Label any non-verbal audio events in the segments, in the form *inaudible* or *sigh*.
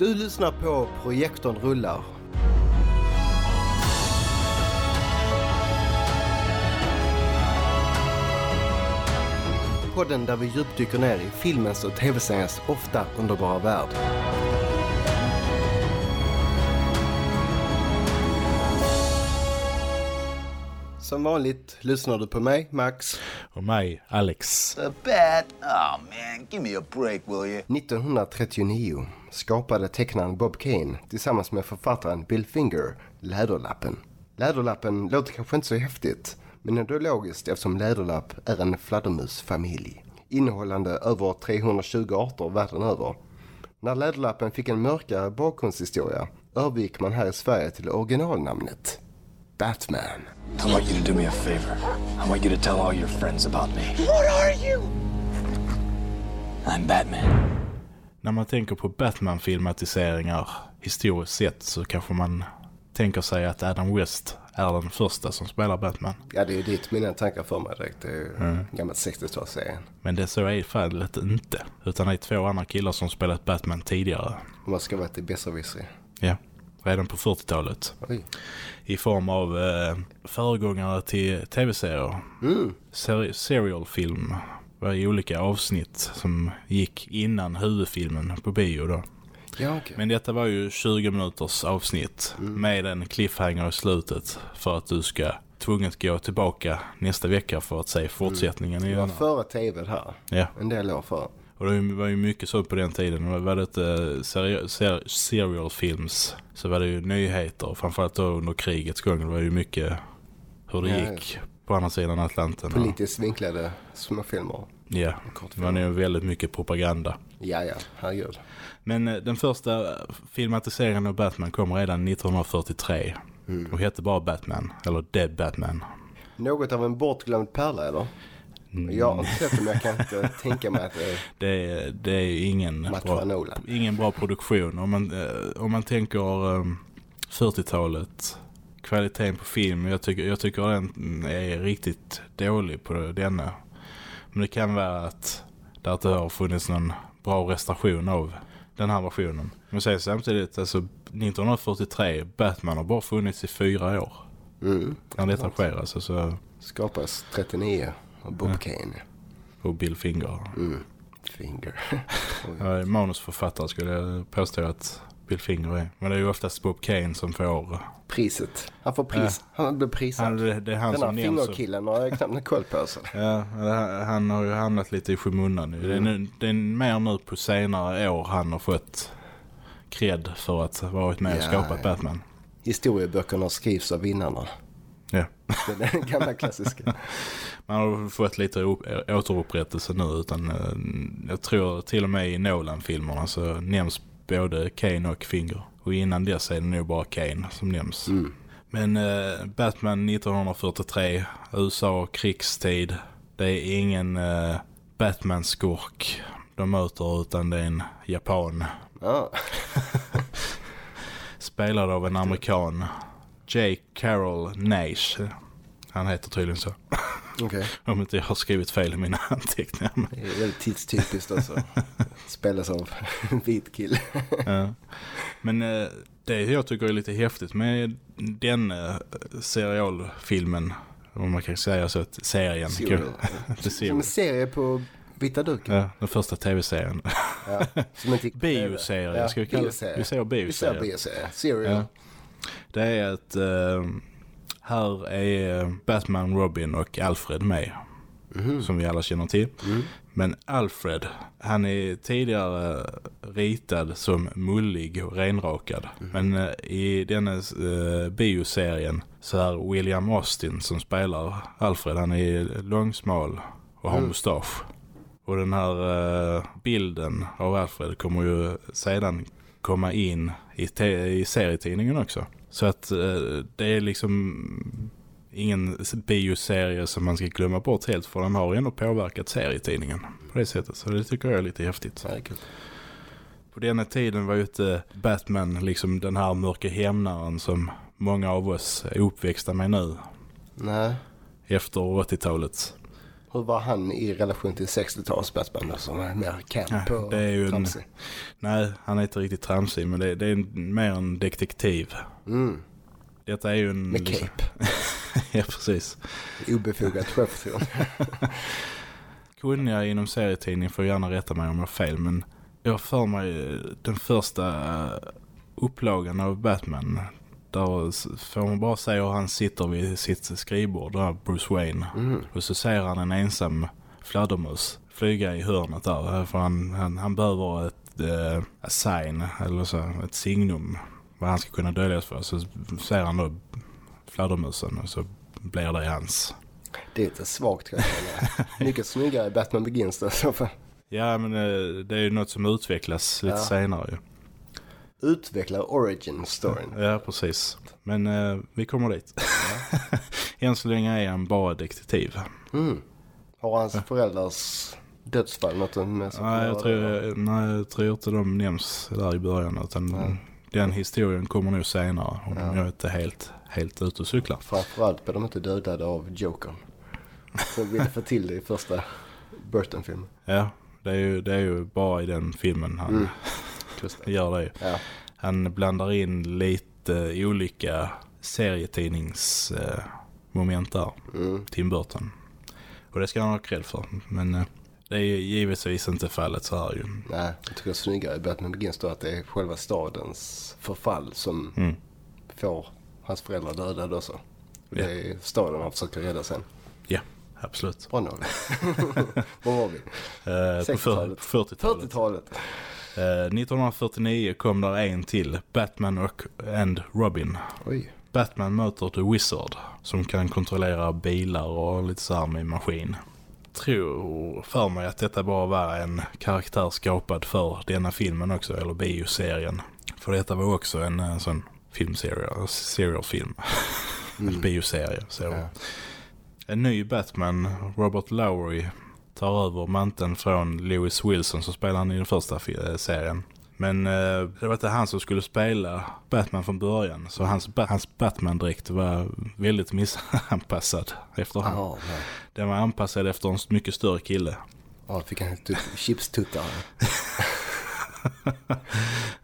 Du lyssnar på Projektorn rullar. Podden där vi djupdyker ner i filmens och tv-seriens ofta underbara värld. Som vanligt lyssnar du på mig, Max. Och mig, Alex. The bat? Oh man, give me a break, will you? 1939 skapade tecknaren Bob Kane tillsammans med författaren Bill Finger Läderlappen. Läderlappen låter kanske inte så häftigt, men ändå logiskt eftersom Läderlapp är en fladdermusfamilj innehållande över 320 arter världen över. När Läderlappen fick en mörkare bakgrundshistoria övergick man här i Sverige till originalnamnet Batman. I want you to do me a favor. I want you to tell all your friends about me. What are you? I'm Batman. När man tänker på Batman-filmatiseringar historiskt sett så kanske man tänker sig att Adam West är den första som spelar Batman. Ja, det är ju dit mina tankar för mig direkt. Det är ju mm. gammalt 60-talsserien. Men det så är fallet inte. Utan det är två andra killar som spelat Batman tidigare. Om man ska vara till besserwisser. Ja, redan på 40-talet. I form av eh, föregångare till tv-serier. Mm. Ser serialfilm var i olika avsnitt som gick innan huvudfilmen på bio då. Ja, okay. Men detta var ju 20 minuters avsnitt Mm. med en cliffhanger i slutet för att du ska tvunget gå tillbaka nästa vecka för att se fortsättningen. Det i var den. före tv det här. Ja, En del år före. och det var ju mycket så på den tiden. Var det inte seri ser serial films så var det ju nyheter. Framförallt då under krigets gång. Det var ju mycket hur det Ja, gick på andra sidan Atlanten. Politiskt vinklade små filmer. Ja, det var nog väldigt mycket propaganda. Ja, ja, herregud. Men eh, den första filmatiseringen av Batman kom redan 1943 Mm. och hette bara Batman, eller Dead Batman. Något av en bortglömd pärla, eller? Jag har inte sett det, men jag kan inte *laughs* tänka mig att det är Det, det är ingen bra, ingen bra produktion. Om man, eh, om man tänker eh, 40-talet, kvaliteten på film, jag tycker, jag tycker den är riktigt dålig på denna. Men det kan vara att det inte har funnits någon bra restauration av den här versionen. Men säger samtidigt, alltså 1943, Batman har bara funnits i fyra år. Mm. När detta sker alltså, så, Skapas 39 av Bob Kane. och Bill Finger. Mm. Finger. *laughs* Jag är manusförfattare skulle jag påstå att Bill Finger är. Men det är ju oftast Bob Kane som får... Priset. Han får pris. Han blir prisad. Han, det, det är han Den här som fingerkillen har jag knappt koll på. Så. Ja, han- har ju hamnat lite i skymundan nu. Det, är nu. det är mer nu på senare år han har fått cred för att ha varit med och Ja, skapat ja. Batman. Historieböckerna skrivs av vinnarna. Ja. Det är den gamla klassiska. *laughs* Man har fått lite återupprättelse nu utan eh, jag tror till och med i Nolan-filmerna så nämns både Kane och Finger. Och innan dess är det nog bara Kane som nämns. Mm. Men eh, Batman 1943, USA, krigstid. Det är ingen eh, Batman-skurk de möter utan det är en japan. Ja. *laughs* Spelad av en amerikan. J. Carroll Nash. Han heter tydligen så. Okej. Om inte jag har skrivit fel i mina *laughs* anteckningar. men- Det är väldigt tidstypiskt alltså. Spelas av en vit kille. Ja. Men eh, det jag tycker är lite häftigt med den eh, serialfilmen, om man kan säga så, att serien. Serial. *laughs* Som en serie på vita duken. Ja, den första tv-serien. Ja. Bioserie, Ja, ska vi kalla det? bioserie. Vi säger Vi säger bioserie. bioserie. Serial. Ja. Det är att eh, här är eh, Batman, Robin och Alfred med. Mhm. Som vi alla känner till. Mm. Men Alfred, han är tidigare ritad som mullig och renrakad. Men eh, i denna eh, bioserien så är William Austin som spelar Alfred, han är långsmal och har Mm. mustasch. Och den här eh, bilden av Alfred kommer ju sedan komma in i, i serietidningen också. Så att eh, det är liksom ingen bioserie som man ska glömma bort helt för den har ändå påverkat serietidningen på det sättet. Så det tycker jag är lite häftigt. Kul. På denna tiden var ju inte Batman liksom den här mörka hämnaren som många av oss är uppväxta med nu Nej. efter 80-talet. Hur var han i relation till 60-tals Batman då, som är mer camp Ja, och det är ju en- tramsig? Nej, han är inte riktigt tramsig men det, det är en, mer en detektiv. Mm, Detta är ju en... med liksom- cape. *laughs* ja, precis. Obefogat självförtroende. *laughs* Kunniga inom serietidning får gärna rätta mig om jag har fel men jag för mig eh, den första eh, upplagan av Batman där får man bara se hur han sitter vid sitt skrivbord där Bruce Wayne Mm. och så ser han en ensam fladdermus flyga i hörnet där för han, han, han behöver ett eh, sign eller så, ett signum vad han ska kunna döljas för så ser han då fladdermusen och så blir det hans. Det är lite svagt kanske. eller? *laughs* Mycket snyggare i Batman Begins då i så fall. Ja, men eh, det är ju något som utvecklas lite Ja. senare ju. Utvecklar origin storyn. Ja, precis. Men eh, vi kommer dit. *laughs* Än så länge är han bara detektiv. Mm. Har hans föräldrars dödsfall något med sig? Nej, jag tror, nej, jag tror inte de nämns där i början. Utan Nej. den historien kommer nog senare. Om Ja. jag inte helt, helt ute och cyklar. Framförallt blev de inte dödade av Jokern. Som ville få till det i första Burton-filmen. Ja, det är, ju, det är ju bara i den filmen han Mm. Just det. gör det. ju. Ja. Han blandar in lite olika serietidningsmoment eh, moment där. Mm. Tim Burton. Och det ska han ha cred för. Men eh, det är ju givetvis inte fallet så här ju. Nej, jag tycker det är snyggare i Batman Begins då att det är själva stadens förfall som Mm. får hans föräldrar dödade också. Det Ja. är staden han försöker rädda sen. Ja, absolut. Bra Nolan. *laughs* Var var vi? Eh, på 60-talet. fyr- 40-talet. 40-talet. Eh, 1949 kom där en till. Batman och and Robin. Oj. Batman möter The Wizard som kan kontrollera bilar och lite så här med maskin. Tror för mig att detta bara var en karaktär skapad för denna filmen också, eller bioserien. För detta var också en, eh, sån filmserie, serialfilm. *laughs* En bioserie. Så. Ja. En ny Batman, Robert Lowry, tar över manteln från Lewis Wilson som spelade han i den första eh, serien. Men eh, det var inte han som skulle spela Batman från början. Så hans, ba- hans Batman-dräkt var väldigt missanpassad efter honom. Jaha, nej. Den var anpassad efter en mycket större kille. Ja, fick han chipstuttar. *laughs*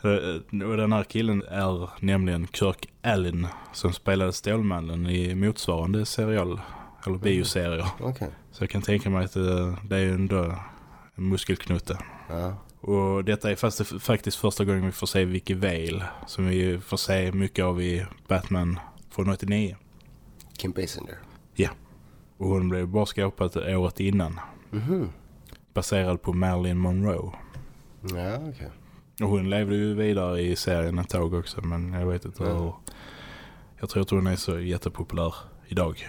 Eh, Och den här killen är nämligen Kirk Allen som spelade Stålmannen i motsvarande serial eller bioserier. Okej. Så jag kan tänka mig att eh, det är ändå en muskelknutte. Ja. Och detta är fast, faktiskt första gången vi får se Vicky Vale som vi får se mycket av i Batman från 89. Kim Basinger. Ja. Och hon blev bara skapad året innan. Mhm. Baserad på Marilyn Monroe. Ja, okej. Och hon levde ju vidare i serien ett tag också men jag vet inte Ja. hur... Jag tror inte hon är så jättepopulär idag.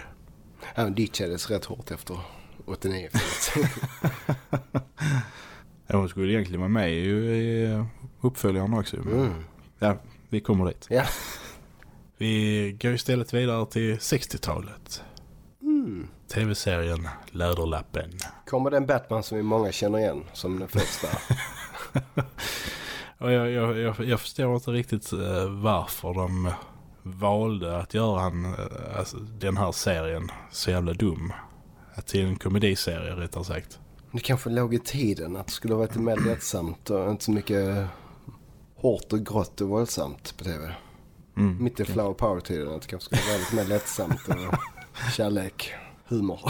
Han ditchades rätt hårt efter 89 *laughs* Ja, hon skulle egentligen vara med i, i uppföljaren också. Mm. Ja, vi kommer dit. Ja. Vi går istället vidare till 60-talet. Mm. TV-serien Läderlappen. Kommer den Batman som vi många känner igen som den första? *laughs* Jag, jag, jag, jag förstår inte riktigt eh, varför de valde att göra han, eh, alltså, den här serien så jävla dum. Att till en komediserie rättare sagt. Det kanske låg i tiden att det skulle vara lite mer lättsamt och inte så mycket hårt och grått och våldsamt på tv. Mm. Mitt i flower power-tiden att det kanske skulle vara lite mer lättsamt och *laughs* kärlek, humor.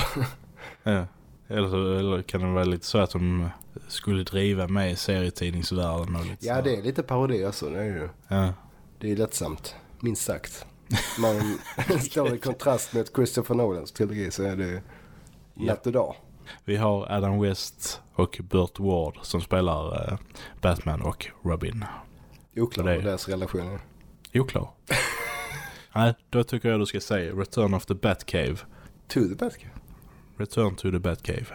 Ja. Eller, så, eller kan det vara lite så att de skulle driva med serietidningsvärlden och lite Ja, så. det är lite parodi alltså. Det är ju. Ja. Det är lättsamt, minst sagt. *laughs* Man står i kontrast med Christopher Nolans trilogi så är det natt och dag. Vi har Adam West och Burt Ward som spelar eh, Batman och Robin. Oklart Det deras relation är. Oklar. *laughs* Nej, då tycker jag du ska säga Return of the Batcave. To the Batcave. Return to the Batcave.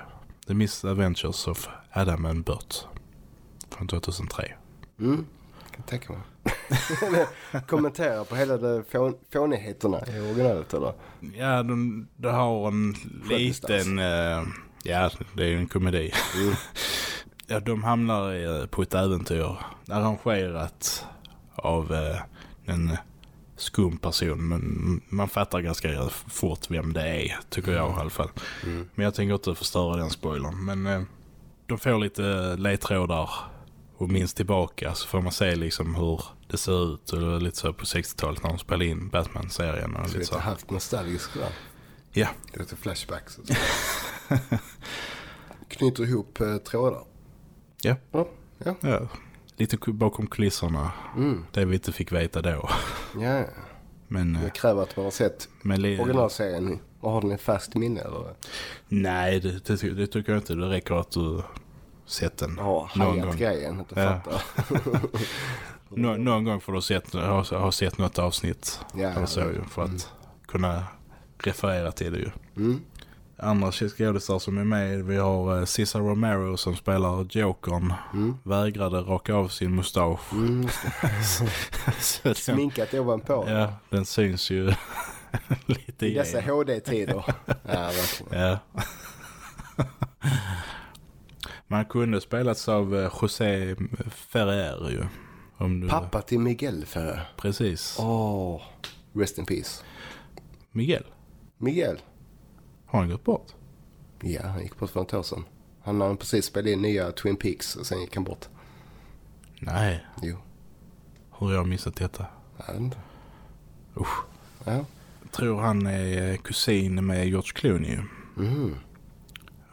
The Misadventures of Adam and Burt. Från 2003. Mm, kan tänka mig. *laughs* Kommentera på hela de fån, fånigheterna i originalet eller? Ja, de, de har en liten... eh, ja, det är ju en komedi. *laughs* ja, de hamnar eh, på ett äventyr arrangerat av eh, den skum person men man fattar ganska fort vem det är tycker jag i alla fall. Mm. Men jag tänker inte förstöra den spoilern. Men de får lite ledtrådar och minst tillbaka så får man se liksom hur det ser ut och lite så på 60-talet när de spelade in Batman-serien Så lite så. halvt nostalgisk va? Ja, Lite flashbacks och så. *laughs* Knyter ihop eh, trådar. ja, Ja, ja. ja. Lite bakom kulisserna. Mm. Det vi inte fick veta då. *laughs* ja. Men, eh, Det kräver att man har sett originalserien och har den i färskt minne eller Nej, det, det, det tycker jag inte. Det räcker att du sett den har någon hajat gång. grejen. Inte Ja. *laughs* Nå, någon gång får du sett, ha, ha sett något avsnitt. Ja, eller så ju, för att kunna referera till det ju. Mm. Andra skådisar som är med, vi har eh, Cesar Romero som spelar Jokern. Mm. Vägrade raka av sin mustasch. Mm. *laughs* Så Sminkat ovanpå. ja, den syns ju *laughs* lite I dessa. HD-tider. ja, verkligen. Ja. Man kunde spelats av eh, José Ferrer ju. Du... Pappa till Miguel Ferrer. Precis. Åh, rest in peace. Miguel, Miguel. har han gått bort? Ja, han gick bort för ett år sedan. Han har precis spelat in nya Twin Peaks och sen gick han bort. Nej, Jo, hur har jag missat detta? inte. Usch. Ja. Jag tror han är eh, kusin med George Clooney. Mm.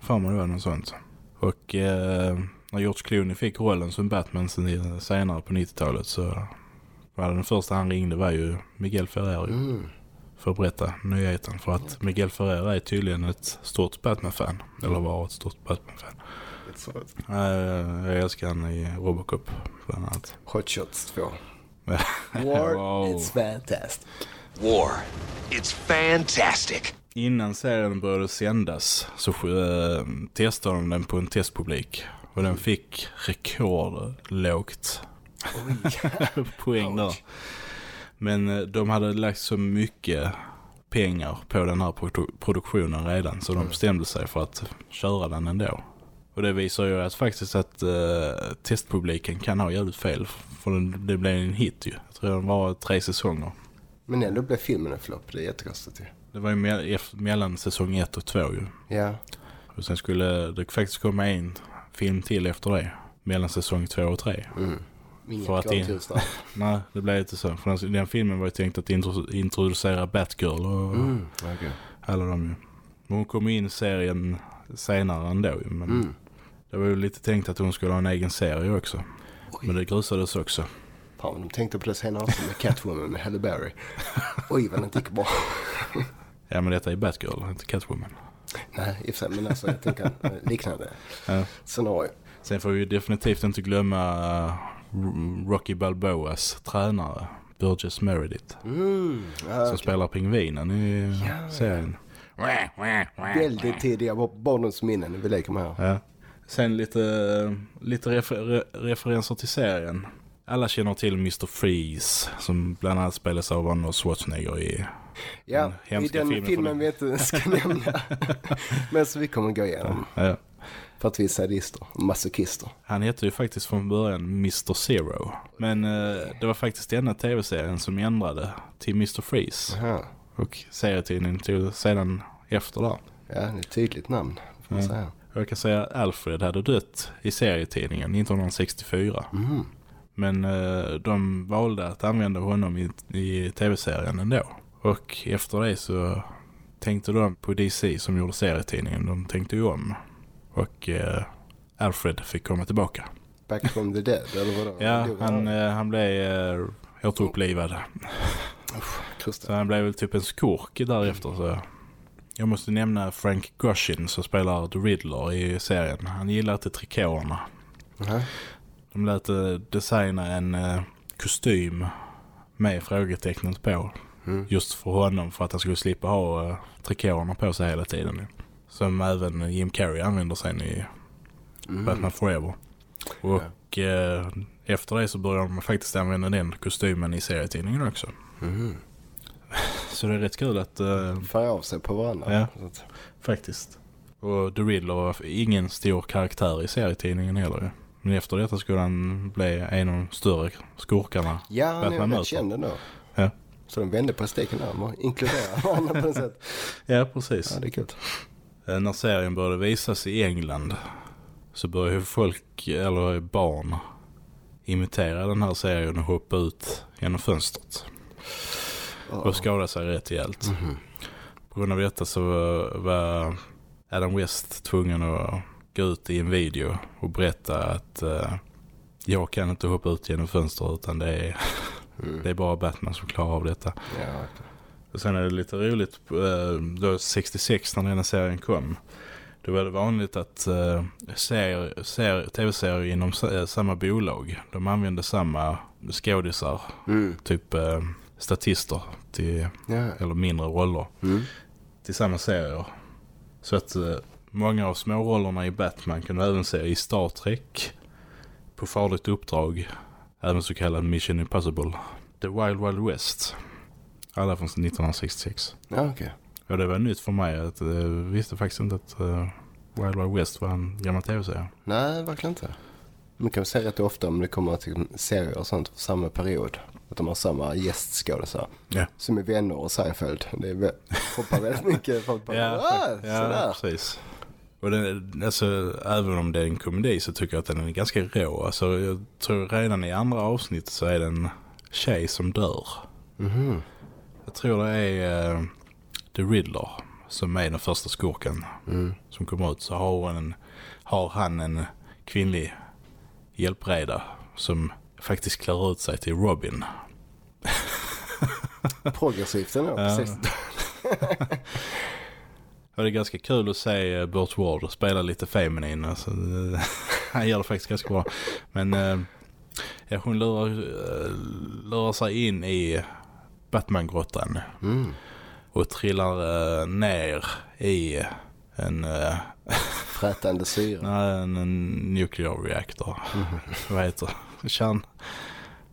För mig det var något sånt. Och eh, när George Clooney fick rollen som Batman sen, senare på 90-talet så var det den första han ringde var ju Miguel Ferrer. Mm. För att berätta nyheten. För att Miguel Ferrer är tydligen ett stort Batman-fan. Eller var ett stort Batman-fan. Eh, jag älskar han i Robocop bland annat. Hot Shots 2. *laughs* Wow. War, it's fantastic. War. It's fantastic. Innan serien började sändas så testade de den på en testpublik. Och den fick rekordlågt *laughs* poäng där. Men eh, de hade lagt så mycket pengar på den här produ- produktionen redan så de bestämde sig för att köra den ändå. Och det visar ju att faktiskt att uh, testpubliken kan ha jävligt fel. För den, det blev en hit ju. Jag tror den var tre säsonger. Men ändå blev filmen en flopp. Det är jättekonstigt ju. Det var ju me- mellan säsong ett och två ju. Ja. Och sen skulle det faktiskt komma en film till efter det. Mellan säsong två och tre. Mm. Inget För att in-. *laughs* Nej, det blev inte så. För den, den filmen var ju tänkt att intro- introducera Batgirl och Mm. Okay. alla de ju. Men hon kom in i serien senare ändå ju. Men Mm. det var ju lite tänkt att hon skulle ha en egen serie också. Men det grusades också. Fan, de tänkte på det senare också med Catwoman med Halle Berry. *laughs* Oj, vad den inte gick bra. *laughs* Ja men detta är Batgirl, inte Catwoman. Nej, i och för sig, men alltså jag tänker eh, *laughs* liknande Ja. scenario. Sen får vi definitivt inte glömma uh, Rocky Balboas tränare, Burgess Meredith. Mm. Ja, Som spelar pingvinen i serien. väldigt tidiga barndomsminnen vi leker med här. Ja. Sen lite, lite refer re referenser till serien. Alla känner till Mr. Freeze som bland annat spelas av Arnold Schwarzenegger i Ja, Den i den filmen filmen, vi inte ska *laughs* nämna. men så vi kommer gå igenom. ja. För att vi är sadister och masochister. Han hette ju faktiskt från början Mr. Zero. Men eh, det var faktiskt denna tv-serien som ändrade till Mr. Freeze. Aha. Och serietidningen tog sedan efter där. Ja, det är ett tydligt namn, får man Ja. säga. Jag kan säga att Alfred hade dött i serietidningen 1964. Mm. Men eh, de valde att använda honom i, i tv-serien ändå. Och efter det så tänkte de på DC som gjorde serietidningen. De tänkte ju om. Och eh, Alfred fick komma tillbaka. Back from the dead, *laughs* eller vadå? Ja, han, eh, han blev eh, återupplivad. Så han blev väl typ en skurk därefter. Så. Jag måste nämna Frank Goshin som spelar The Riddler i serien. Han gillar inte trikåerna. Aha. De lät eh, designa en eh, kostym med frågetecknet på. Mm. Just för honom för att han skulle slippa ha uh, trikåerna på sig hela tiden. Som även Jim Carrey använder sen i Mm. Batman Forever. Och eh, efter det så började de faktiskt använda den kostymen i serietidningen också. Mm. *laughs* Så det är rätt kul att uh, Färga av sig på varandra. Ja. Faktiskt. Och The Riddler var ingen stor karaktär i serietidningen heller. Men efter detta skulle han bli en av de större skurkarna. Ja, han är rätt känd ändå. Ja. Så de vände på steken där. Man inkluderar *laughs* varandra på något sätt. Ja, precis. Ja, det är kul. Eh, När serien började visas i England så började folk, eller barn, imitera den här serien och hoppa ut genom fönstret. Och skada sig rätt rejält. På grund av detta så var- var Adam West tvungen att gå ut i en video och berätta att eh, jag kan inte hoppa ut genom fönstret utan det är, det är bara Batman som klarar av detta. Ja. Och sen är det lite roligt, eh, då 66 när den här serien kom. Då var det vanligt att eh, serier, serier, tv-serier inom eh, samma bolag, de använde samma skådisar, Mm. typ eh, statister till, Ja. eller mindre roller Mm. till samma serier. Så att eh, många av smårollerna i Batman kan du även se i Star Trek, på farligt uppdrag, även så kallad Mission Impossible, The Wild Wild West. Alla från 1966. Ja, okej. Ja, det var nytt för mig. Att, jag visste faktiskt inte att uh, Wild Wild West var en gammal tv-serie. Nej, verkligen inte. Man kan se rätt ofta om det kommer till serier och sånt för samma period. Att de har samma gästskådisar. Ja. Som i Vänner och Seinfeld. Det är *laughs* hoppar väldigt mycket folk på. Ja, ah, ja precis. Och den, alltså, även om det är en komedi så tycker jag att den är ganska rå. Alltså, jag tror redan i andra avsnitt så är det en tjej som dör. Mhm. Jag tror det är eh, The Riddler som är den första skurken Mm. som kommer ut. Så har, en, har han en kvinnlig hjälpreda som faktiskt klär ut sig till Robin. Progressivt ändå. Ja. Precis. *laughs* Och det är ganska kul att se eh, Burt Ward spela lite feminin. Alltså, eh, *laughs* han gör det faktiskt ganska bra. Men eh, ja, hon lurar, lurar sig in i Batman-grottan Mm. och trillar eh, ner i en, eh, *laughs* Frätande syra. nej, en, en nuclear reactor. Vad heter? Kärn,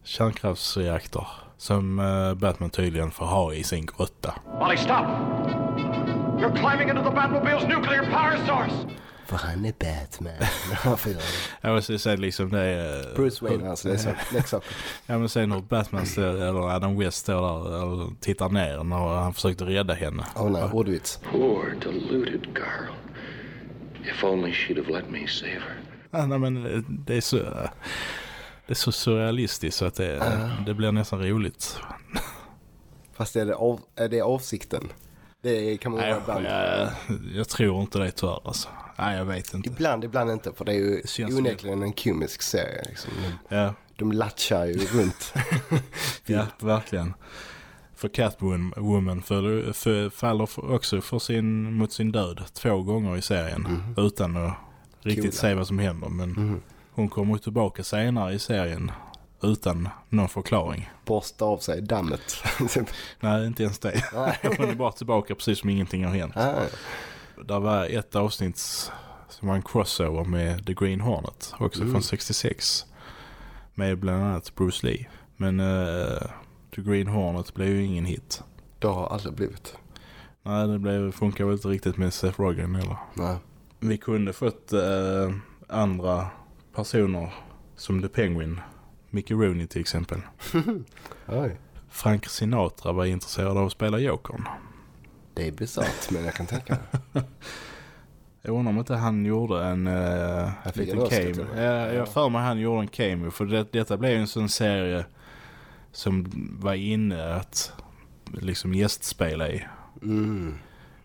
kärnkraftsreaktor. Som eh, Batman tydligen får ha i sin grotta. Molly, stop! You're climbing into the Batmobile's nuclear power source! För han är Batman. Jag måste säga liksom det är... Bruce Wayne alltså. Det är så. Leksaker. Ja men sen hur Batman står, eller Adam West står där och tittar ner när han försökte rädda henne. Åh nej, ordvits. Poor, deluded girl. If only she'd have let me save her. Ja, nej, men det är så... Det är så surrealistiskt så att det, det blir nästan roligt. Fast är det, av, är det avsikten? Det kan man Nej, ibland. jag, jag tror inte det tyvärr alltså. Nej jag vet inte. Ibland, ibland inte. För det är ju Det onekligen en komisk serie. Liksom. De, Ja, de latchar ju runt. *laughs* ja verkligen. För Catwoman faller, för, faller för, också för sin, mot sin död två gånger i serien. Utan att riktigt Kul. se vad som händer. Men hon kommer tillbaka senare i serien utan någon förklaring. Borsta av sig dammet. *laughs* Nej, inte ens det. Hon är bara tillbaka precis som ingenting har hänt. ah, Det var ett avsnitt som var en crossover med The Green Hornet. Också från 66. Med bland annat Bruce Lee. Men eh, The Green Hornet blev ju ingen hit. det har aldrig blivit. Nej, det blev, funkar väl inte riktigt med Seth Rogen heller. Nej. Vi kunde fått eh, andra personer som The Penguin. Mickey Rooney till exempel. *laughs* Frank Sinatra var intresserad av att spela Jokern. Det är bisarrt men jag kan tänka mig. *laughs* Jag undrar om inte han gjorde en uh, liten cameo. Ja, jag har för mig han gjorde en cameo. För det, detta blev en sån serie som var inne att liksom gästspela i. Mm.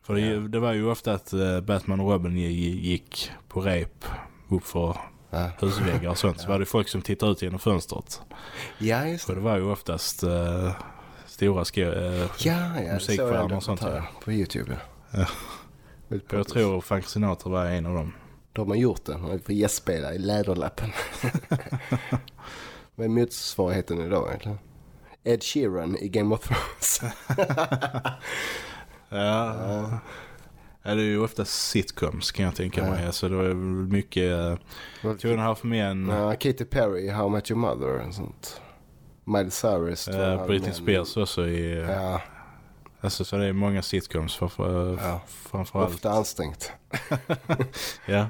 För det, det var ju ofta att eh, Batman och Robin gi- gick på rep upp för Ja. husväggar och sånt. Så var det folk som tittade ut genom fönstret. ja, just För det. det var ju oftast uh, stora skå... Uh, Ja, ja. en och sånt, dokumentär På YouTube. Ja. Jag tror Frank Sinatra var en av dem. Då har man gjort det. Man får gästspela i Läderlappen. *laughs* Vad är motsvarigheten idag egentligen? Ed Sheeran i Game of Thrones. *laughs* Ja. ja. Det är ju ofta sitcoms kan jag tänka mig. Alltså det var mycket... Uh, Two and a half men. Ja, Katy Perry How Met Your Mother och sånt. Miley Cyrus. Two and a Half Britney. Spears också i... Uh, Ja, Alltså så det är många sitcoms för, för, Ja. framförallt. ofta ansträngt. *laughs* *laughs* Ja.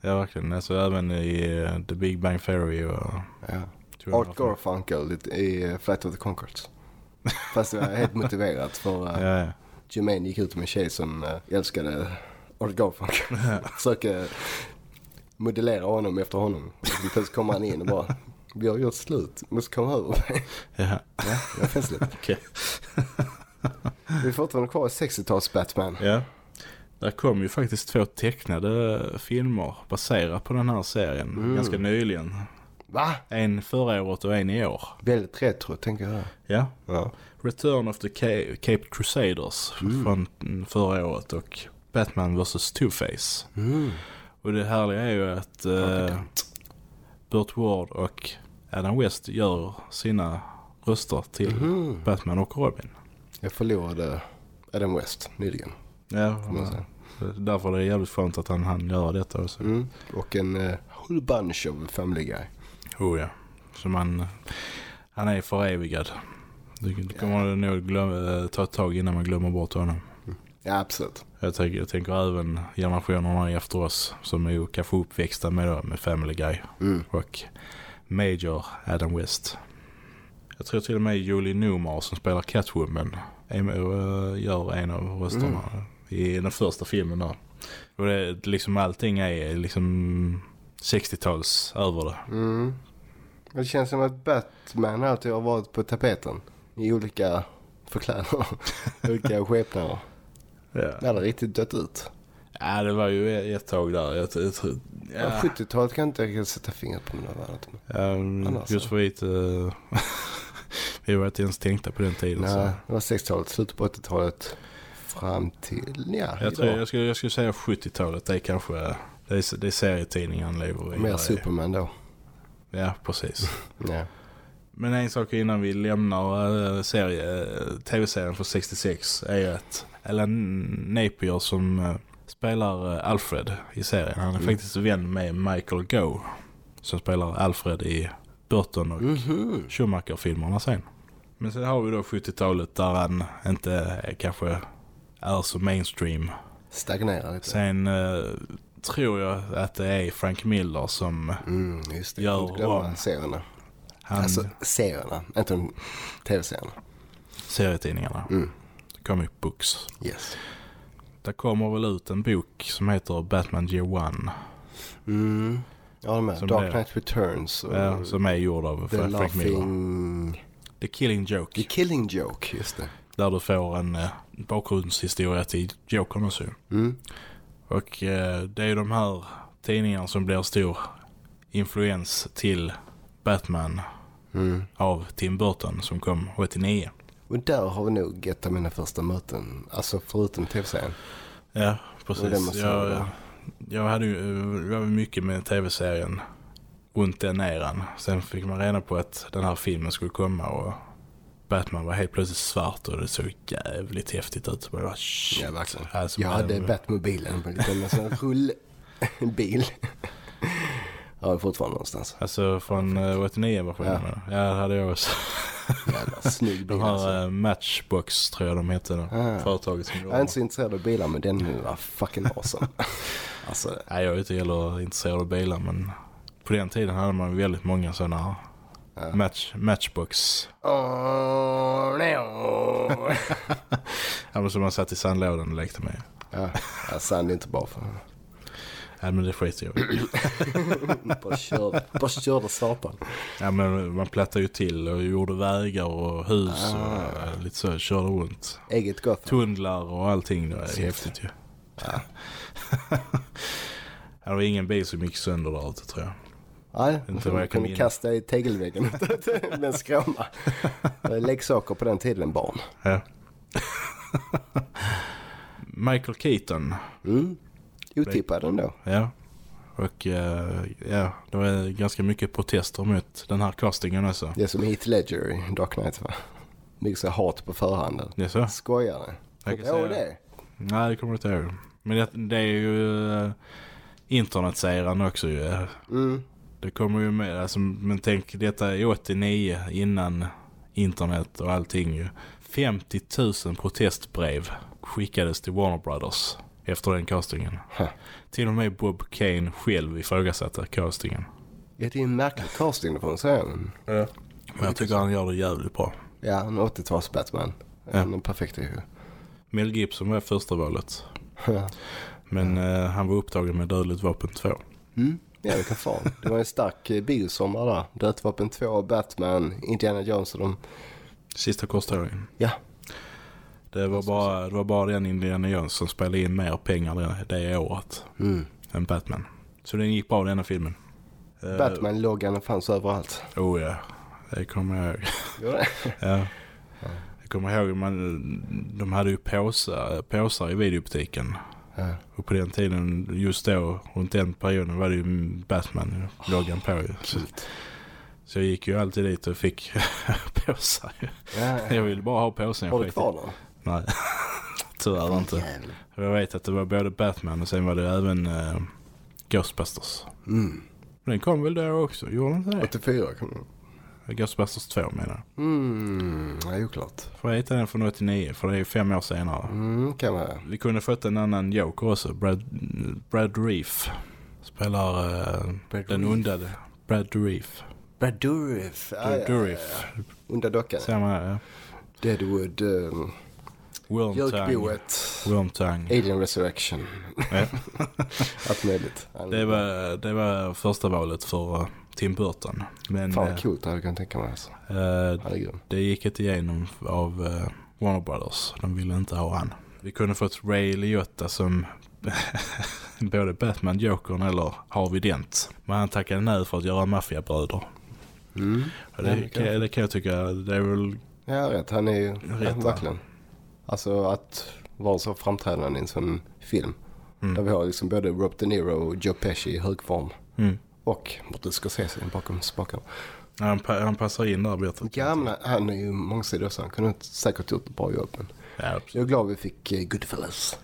Ja verkligen. Alltså även i uh, The Big Bang Theory och... Ja. Art. Garfunkel i- i Flight of the Conchords. Fast det var helt *laughs* motiverat för uh, Ja, ja. Jermaine gick ut med en tjej som uh, älskade Art Garfunkel. *laughs* Försöker modellera honom efter honom. Plötsligt kommer han in och bara, vi har gjort slut, måste komma över mig. ja. *laughs* Ja, det var festligt. *laughs* Okej. Vi är fortfarande kvar i 60-tals Batman. Ja. Där kom ju faktiskt två tecknade filmer baserat på den här serien ganska nyligen. Va? En förra året och en i år. Väldigt retro tänker jag. Ja. Ja. Return of the Ca- Cape Crusaders från förra året och Batman vs. Two-Face. Och det härliga är ju att uh, Burt Ward och Adam West gör sina röster till Batman och Robin. Jag förlorade Adam West nyligen. Ja, säga. därför är det jävligt skönt att han han gör detta också. Mm. Och en uh, whole bunch of Family Guy. Oh ja. Så man, han är förevigad. Det, kommer nog glöm, ta ett tag innan man glömmer bort honom. Ja, absolut. Jag tänker, jag tänker även generationerna efter oss som är ju kanske uppväxta med, med Family Guy Mm. och Major Adam West. Jag tror till och med Julie Newmar som spelar Catwoman eh, gör en av rösterna i den första filmen där. Och det, liksom allting är liksom 60-tals över det. Mm. Det känns som att Batman alltid har varit på tapeten. I olika förklädnader. *laughs* olika skepnader. Ja. Det hade riktigt dött ut. ja, det var ju ett tag där. Jag, jag, Ja. ja. 70-talet kan inte riktigt sätta fingret på något annat. Um, Annars just så. för att uh, vi var inte ens tänkta på den tiden. Så. Nej, det var 60-talet, slutet på 80-talet. Fram till, ja, Jag, tror, jag, skulle, jag skulle säga 70-talet. Det är kanske det är, det är serietidningen han lever i. Mer Superman då. Ja, precis. *laughs* Ja. Men en sak innan vi lämnar uh, serie, eh, tv-serien från 66 är ju att Alan Napier som eh, spelar eh, Alfred i serien. Han är Mm. faktiskt vän med Michael Goh som spelar Alfred i Burton och Mhm. Schumacher-filmerna sen. Men sen har vi då 70-talet där han inte kanske är så mainstream. Stagnerar lite. Sen eh, tror jag att det är Frank Miller som Mm, just det. Gör om. serierna. Han, Alltså serierna, inte de tv-serierna. serietidningarna, Mm. comic books. Yes. Det kommer väl ut en bok som heter Batman Year One. Mm. Jag håller med. Som Dark det- Knight Returns. Och Ja, som är gjord av The Fra- Frank Miller. Laughing... The Killing Joke. The Killing Joke, just det. Där du får en eh, bakgrundshistoria till Jokern också. Mm. Och eh, det är ju de här tidningarna som blir stor influens till Batman Mm. av Tim Burton som kom 89. Och där har vi nog ett av mina första möten. Alltså förutom tv-serien. Ja, precis. Jag, vara- jag hade ju jag var mycket med tv-serien runt den eran. Sen fick man reda på att den här filmen skulle komma och Batman var helt plötsligt svart och det såg jävligt häftigt ut. Jag bara. Ja, verkligen. Alltså, jag hade Batmobilen på en liten rullbil. *laughs* Jag fortfarande någonstans. Alltså från uh, 89 versionen. Ja. ja, det hade jag också. Jävla snygg *laughs* bil De alltså. här eh, Matchbox tror jag de hette. Då. Ah. Företaget som Jag är inte så intresserad av bilar men den var fucking *laughs* awesome. alltså, Nej, jag är inte heller intresserad av bilar men på den tiden hade man väldigt många sådana match, Matchbox. Åh, nej. *laughs* Ja, men som man satt i sandlådan och lekte med. Ja, ja, sand är inte bra för Ja, men det skiter jag. *laughs* Bara körde, bara körde satan. Ja, men man plattade ju till och gjorde vägar och hus och eh, lite så. Körde runt. Eget Gotham. Tunnlar och allting. Det är häftigt ju. *laughs* Ja. det var ingen bil som gick sönder där ute tror jag. Nej, Inte vad jag kan kasta i tegelväggen *laughs* med en skråma. Det Leksaker på den tiden barn. Ja. Michael Keaton. Mm. Otippad ändå. Ja. Och eh, ja, det var ganska mycket protester mot den här castingen också. Det är som Heath Ledger i Dark Knight va? Mycket så hat på förhanden. Det är så? Skojare. Jag kan Ja, säga- det. Nej, det kommer jag inte ihåg. Men det, det är ju uh, internetserien också ju. Mm. Det kommer ju med, alltså, men tänk detta är 89 innan internet och allting ju. 50 000 protestbrev skickades till Warner Brothers efter den castingen. Huh. Till och med Bob Kane själv ifrågasatte castingen. Ja, det är en märklig casting det får man säga. Men jag tycker han gör det jävligt bra. Ja, en 80-tals Batman. Ja. En perfekt ju. Mel Gibson var första valet. Men eh, han var upptagen med Dödligt vapen 2. Mm. Ja, det kan fan. Det var en stark eh, biosommar där. Dödsvapen 2, Batman, Indiana Jones och de... Sista korstågen. Ja. Det var, bara, det var bara den Indiana Jones som spelade in mer pengar det, det året Mm. än Batman. Så den gick bra denna filmen. Eh, Batman-loggan fanns överallt. Oh ja, det kommer jag ihåg. *laughs* Ja. Jag kommer ihåg man, de hade ju påsar, påsar i videobutiken. Ja. Och på den tiden, just då, runt den perioden var det ju Batman-loggan på ju. Så, så jag gick ju alltid dit och fick *laughs* påsar ju. Ja, Jag ville bara ha påsen. Har du kvar den? Nej, *laughs* tyvärr inte. Jävlar. Jag vet att det var både Batman och sen var det även eh, Ghostbusters. Mm. Den kom väl då också, gjorde den inte det? 84 kan Ghostbusters 2 menar jag. Mm, ja, oklart. Får jag hitta den från 89 för det är ju fem år senare. Mm, kan vara. Vi kunde fått en annan Joker också. Brad, Brad Reef. Spelar eh, Brad den Reef. undade. Brad Reef. Brad Dourif. Ja, Brad ja, ja, Dourif. ja. Under dockan. Samma, ja. Deadwood. Um, Wormtang. Mjölkboet. Wormtang. Alien Resurrection. Ja. *laughs* Allt möjligt. Det var, det var första valet för eh, Tim Burton. Men Fan eh, vad coolt det hade jag tänka mig alltså. eh, det gick inte igenom av eh, Warner Brothers. De ville inte ha han. Vi kunde fått Ray Liotta som *laughs* både Batman, Jokern eller Harvey Dent. Men han tackade nej för att göra maffiabröder. Mm. Och Ja, det, det kan det kan jag tycka, det är väl Ja, rätt. Han är ju Rätt, verkligen. Alltså att vara så framträdande i en sån film. Mm. Där vi har liksom både Rob De Niro och Joe Pesci i hög form. Mm. Och Martin Scorsese bakom spakarna. Han, han passar in där bättre. Ja, men han är ju mångsidig också. Han kunde säkert gjort ett bra jobb. Men Ja, jag är glad vi fick eh, Goodfellas.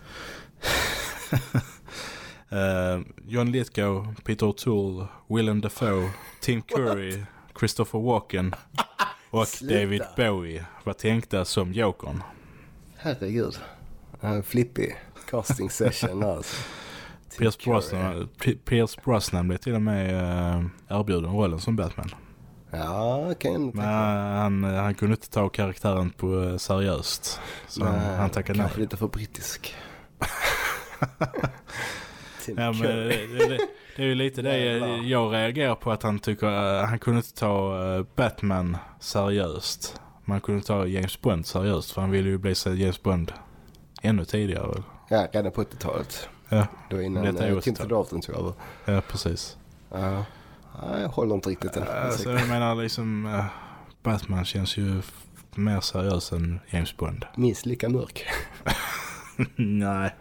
*laughs* Eh, John Lithgow, Peter O'Toole, Willem Dafoe, Tim *laughs* Curry, Christopher Walken *laughs* och. David Bowie var tänkta som Jokern. Herregud. Uh, flippig casting session alltså. *laughs* Pierce. Brosnan, Pierce Brosnan blev till och med uh, erbjuden rollen som Batman. Ja, kan jag inte Men han, han kunde inte ta karaktären på eh, seriöst. Så han, Nej, han tackade nej. Kanske lite för brittisk. *laughs* Ja, men det, är ju lite det *laughs* jag reagerar på att han tycker uh, han kunde inte ta Batman seriöst. Man kunde ta James Bond seriöst för han ville ju bli James Bond ännu tidigare. väl? Ja, redan på 80-talet. Ja, Då innan är uh, 80-talet. Tim Dalton tog över. ja precis. Ja. Ja, jag håller inte riktigt den. Alltså, jag menar liksom uh, Batman känns ju mer seriös än James Bond. Minst lika mörk. *laughs* nej,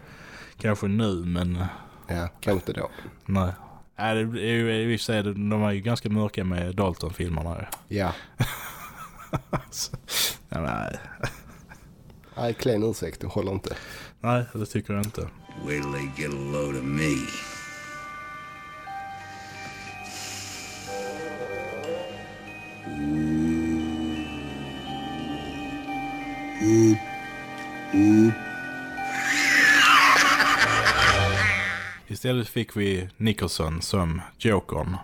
kanske nu men uh, Ja, kanske inte då. nej. Nej, det är ju i och för sig, de var ju ganska mörka med Dalton-filmerna. Ja. *laughs* Så, ja, nej. Nej, klen ursäkt. Det håller inte. nej, det tycker jag inte. Wait till they get a load of me. Istället fick vi Nicholson som Jokern.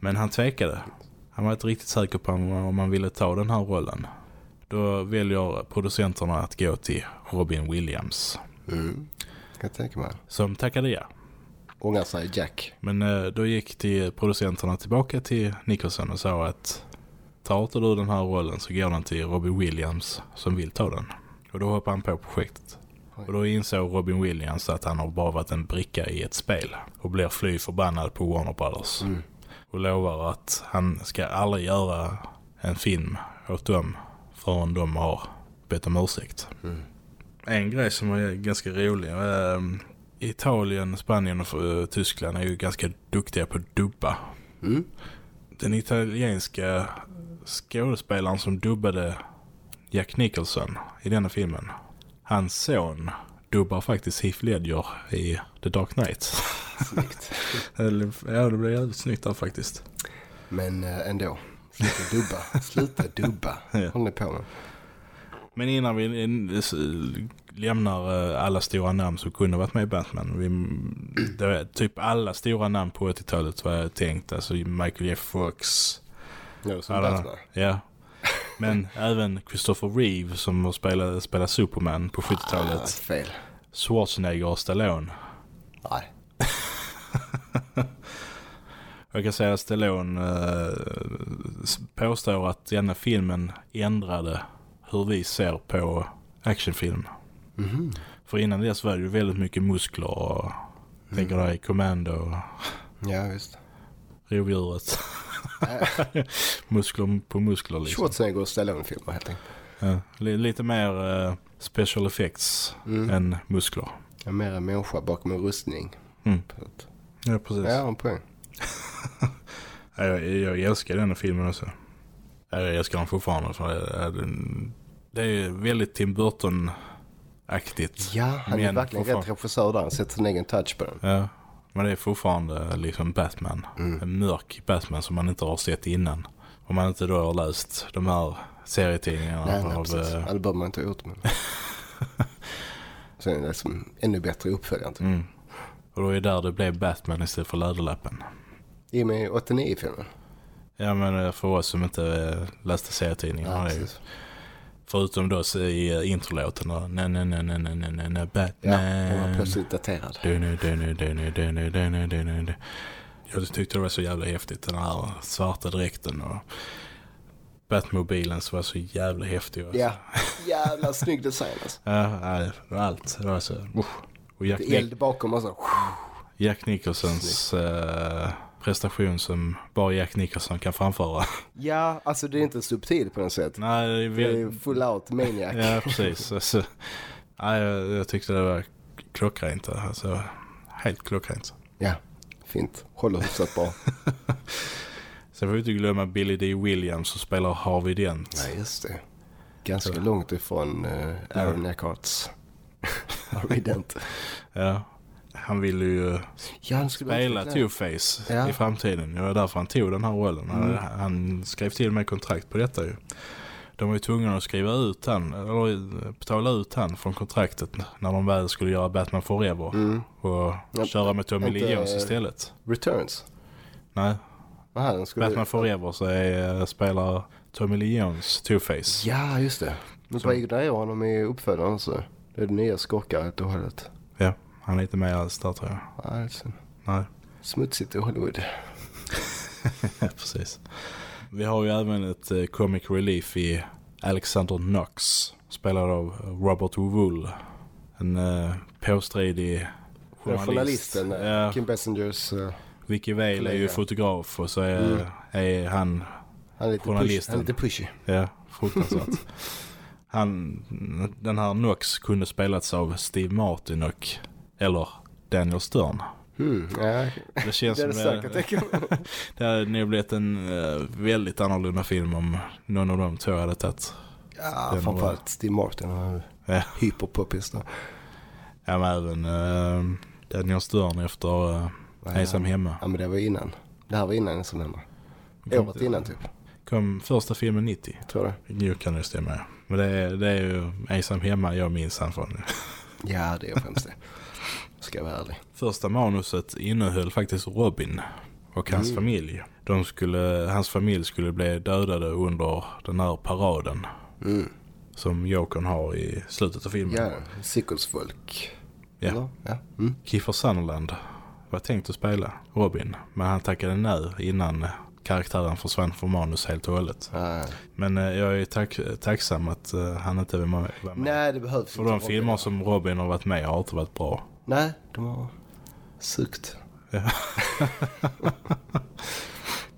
Men han tvekade. Han var inte riktigt säker på om han ville ta den här rollen. Då väljer producenterna att gå till Robin Williams. Mm. Kan jag tänka mig. Som tackade ja. Ångrar sig Jack. Men eh, då gick till producenterna tillbaka till Nicholson och sa att tar inte du den här rollen så går den till Robin Williams som vill ta den. Och då hoppade han på projektet. Och då insåg Robin Williams att han har bara varit en bricka i ett spel och blir fly förbannad på Warner Brothers. Och lovar att han ska aldrig göra en film åt dem förrän de har bett om ursäkt. En grej som är ganska rolig. Eh, Italien, Spanien och eh, Tyskland är ju ganska duktiga på dubba. Mm. Den italienska skådespelaren som dubbade Jack Nicholson i denna filmen. Hans son dubbar faktiskt Heath Ledger i The Dark Knight. Snyggt. *laughs* Ja, det blev jävligt snyggt där faktiskt. Men eh, ändå. Sluta dubba. Sluta dubba. *laughs* Ja. Håller ni på med? Men innan vi lämnar eh, alla stora namn som kunde varit med i Batman. Vi, typ alla stora namn på 80-talet var jag tänkt. Alltså Michael J. Fox. Ja, som alla- Batman. Ja. Men även Christopher Reeve som har spelat, spelat Superman på Ah, 70-talet. fel. Schwarzenegger och Stallone. Nej. *laughs* Jag kan säga att Stallone eh, påstår att denna filmen ändrade hur vi ser på actionfilm. Mhm. För innan dess var det ju väldigt mycket muskler och tänker dig Commando Ja, visst. rovdjuret. *laughs* *laughs* muskler på muskler liksom. Schwarzenegger och Stallone-filmer helt enkelt. Ja, li- lite mer eh, special effects Mm. än muskler. Är mer en människa bakom en rustning. Mm. Ja, precis. Ja, en poäng. *laughs* Ja, Jag, jag älskar den här filmen också. Ja, Jag älskar den fortfarande för det är, väldigt Tim Burton-aktigt. Ja, han är verkligen rätt regissör där. Han sätter sin egen touch på den. Ja, men det är fortfarande liksom Batman. Mm. En mörk Batman som man inte har sett innan. Om man inte då har läst de här serietidningarna Nej, nej av... precis. Ja, det behöver man inte ha gjort. Men... *laughs* Sen är det som ännu bättre uppföljare. Mm. Och då är där det blev Batman istället för Läderlappen. I och med 89-filmen. Ja men eh, för oss som inte eh, läste serietidningarna. Ja, det är ju- precis. Förutom då så i eh, introlåten. Nej, nej, nej, nej, nej, nej, nej, Batman. Ja, hon var plötsligt daterad. Du, nu, du, nu, du, nu, du, nu, du, nu, du, nu, du. Jag tyckte det var så jävla häftigt den här svarta dräkten och Batmobilen som var så jävla häftig. också. Ja, jävla snygg design alltså. Ja, nej, allt. Det var så... Och Jack, Det eld bakom och så. Jack Nicholsons eh, prestation som bara Jack Nicholson kan framföra. Ja, alltså det är inte subtilt på något sätt. Nej, är Det är full out maniac. Ja, precis. Alltså, nej, jag, tyckte det var klockrent. Alltså, helt klockrent. Ja, fint. Håller hyfsat bra. *laughs* Sen får vi inte glömma Billy D. Williams som spelar Harvey Dent. Nej, just det. Ganska långt ifrån uh, Aaron Eckharts *laughs* Harvey Dent. Ja, han ville ju Ja, spela Two-Face Ja. i framtiden. Det var därför han tog den här rollen. Han, Mm. han skrev till med kontrakt på detta ju. De var ju tvungna att skriva ut han, eller betala ut han från kontraktet när de väl skulle göra Batman Forever. Mm. Och Ja, köra med Tommy Lee Jones istället. Returns. Nej, Aha, skulle... Batman Forever så är, spelar Tommy Lee Jones Two-Face. Ja, just det. Men Så- vad ignorerar honom i uppföljaren så? Det är det nya skurkar helt och hållet. Han är inte med alls där tror jag. Så Nej. smutsigt i Hollywood. *laughs* Precis. Vi har ju även ett eh, comic relief i Alexander Knox, spelad av Robert Wool. En uh, påstridig Journalist. journalist. Journalisten, eh, Ja, Kim Bessingers... eh, Vicky Vale är ju fotograf och så är, Mm. är han, han är Journalisten. han är lite pushy. ja, fruktansvärt. *laughs* han, den här Knox kunde spelats av Steve Martin och, eller Daniel Stern. Mm, ja, Det känns det är det som tänker jag. Det hade nog blivit en eh, väldigt annorlunda film om någon av de två hade tagit. Ja, Den framförallt Steve Martin. Är Ja, hyperpoppis då. ja men även uh, Daniel Stern efter uh, Ensam hemma. Ja, men det var innan. Det här var innan Ensam hemma. Året innan typ, Kom första filmen 90. tror jag. Nu kan det stämma. Men det är, det är ju Ensam hemma jag minns han från. Ja, det är främst det. Ska jag vara ärlig. Första manuset innehöll faktiskt Robin och hans Mm. familj. De skulle, hans familj skulle bli dödade under den här paraden Mm. som Jokern har i slutet av filmen. Ja, Sickles-folk. Ja. Eller? ja. Mm. Kiefer Sutherland var tänkt att spela Robin. Men han tackade nej innan karaktären försvann från manus helt och hållet. Ja. Men eh, jag är tack, tacksam att eh, han inte var med. Var med. Nej, det behövs För de Robin. filmer som Robin har varit med har inte varit bra. Nej, de har sukt. Ja.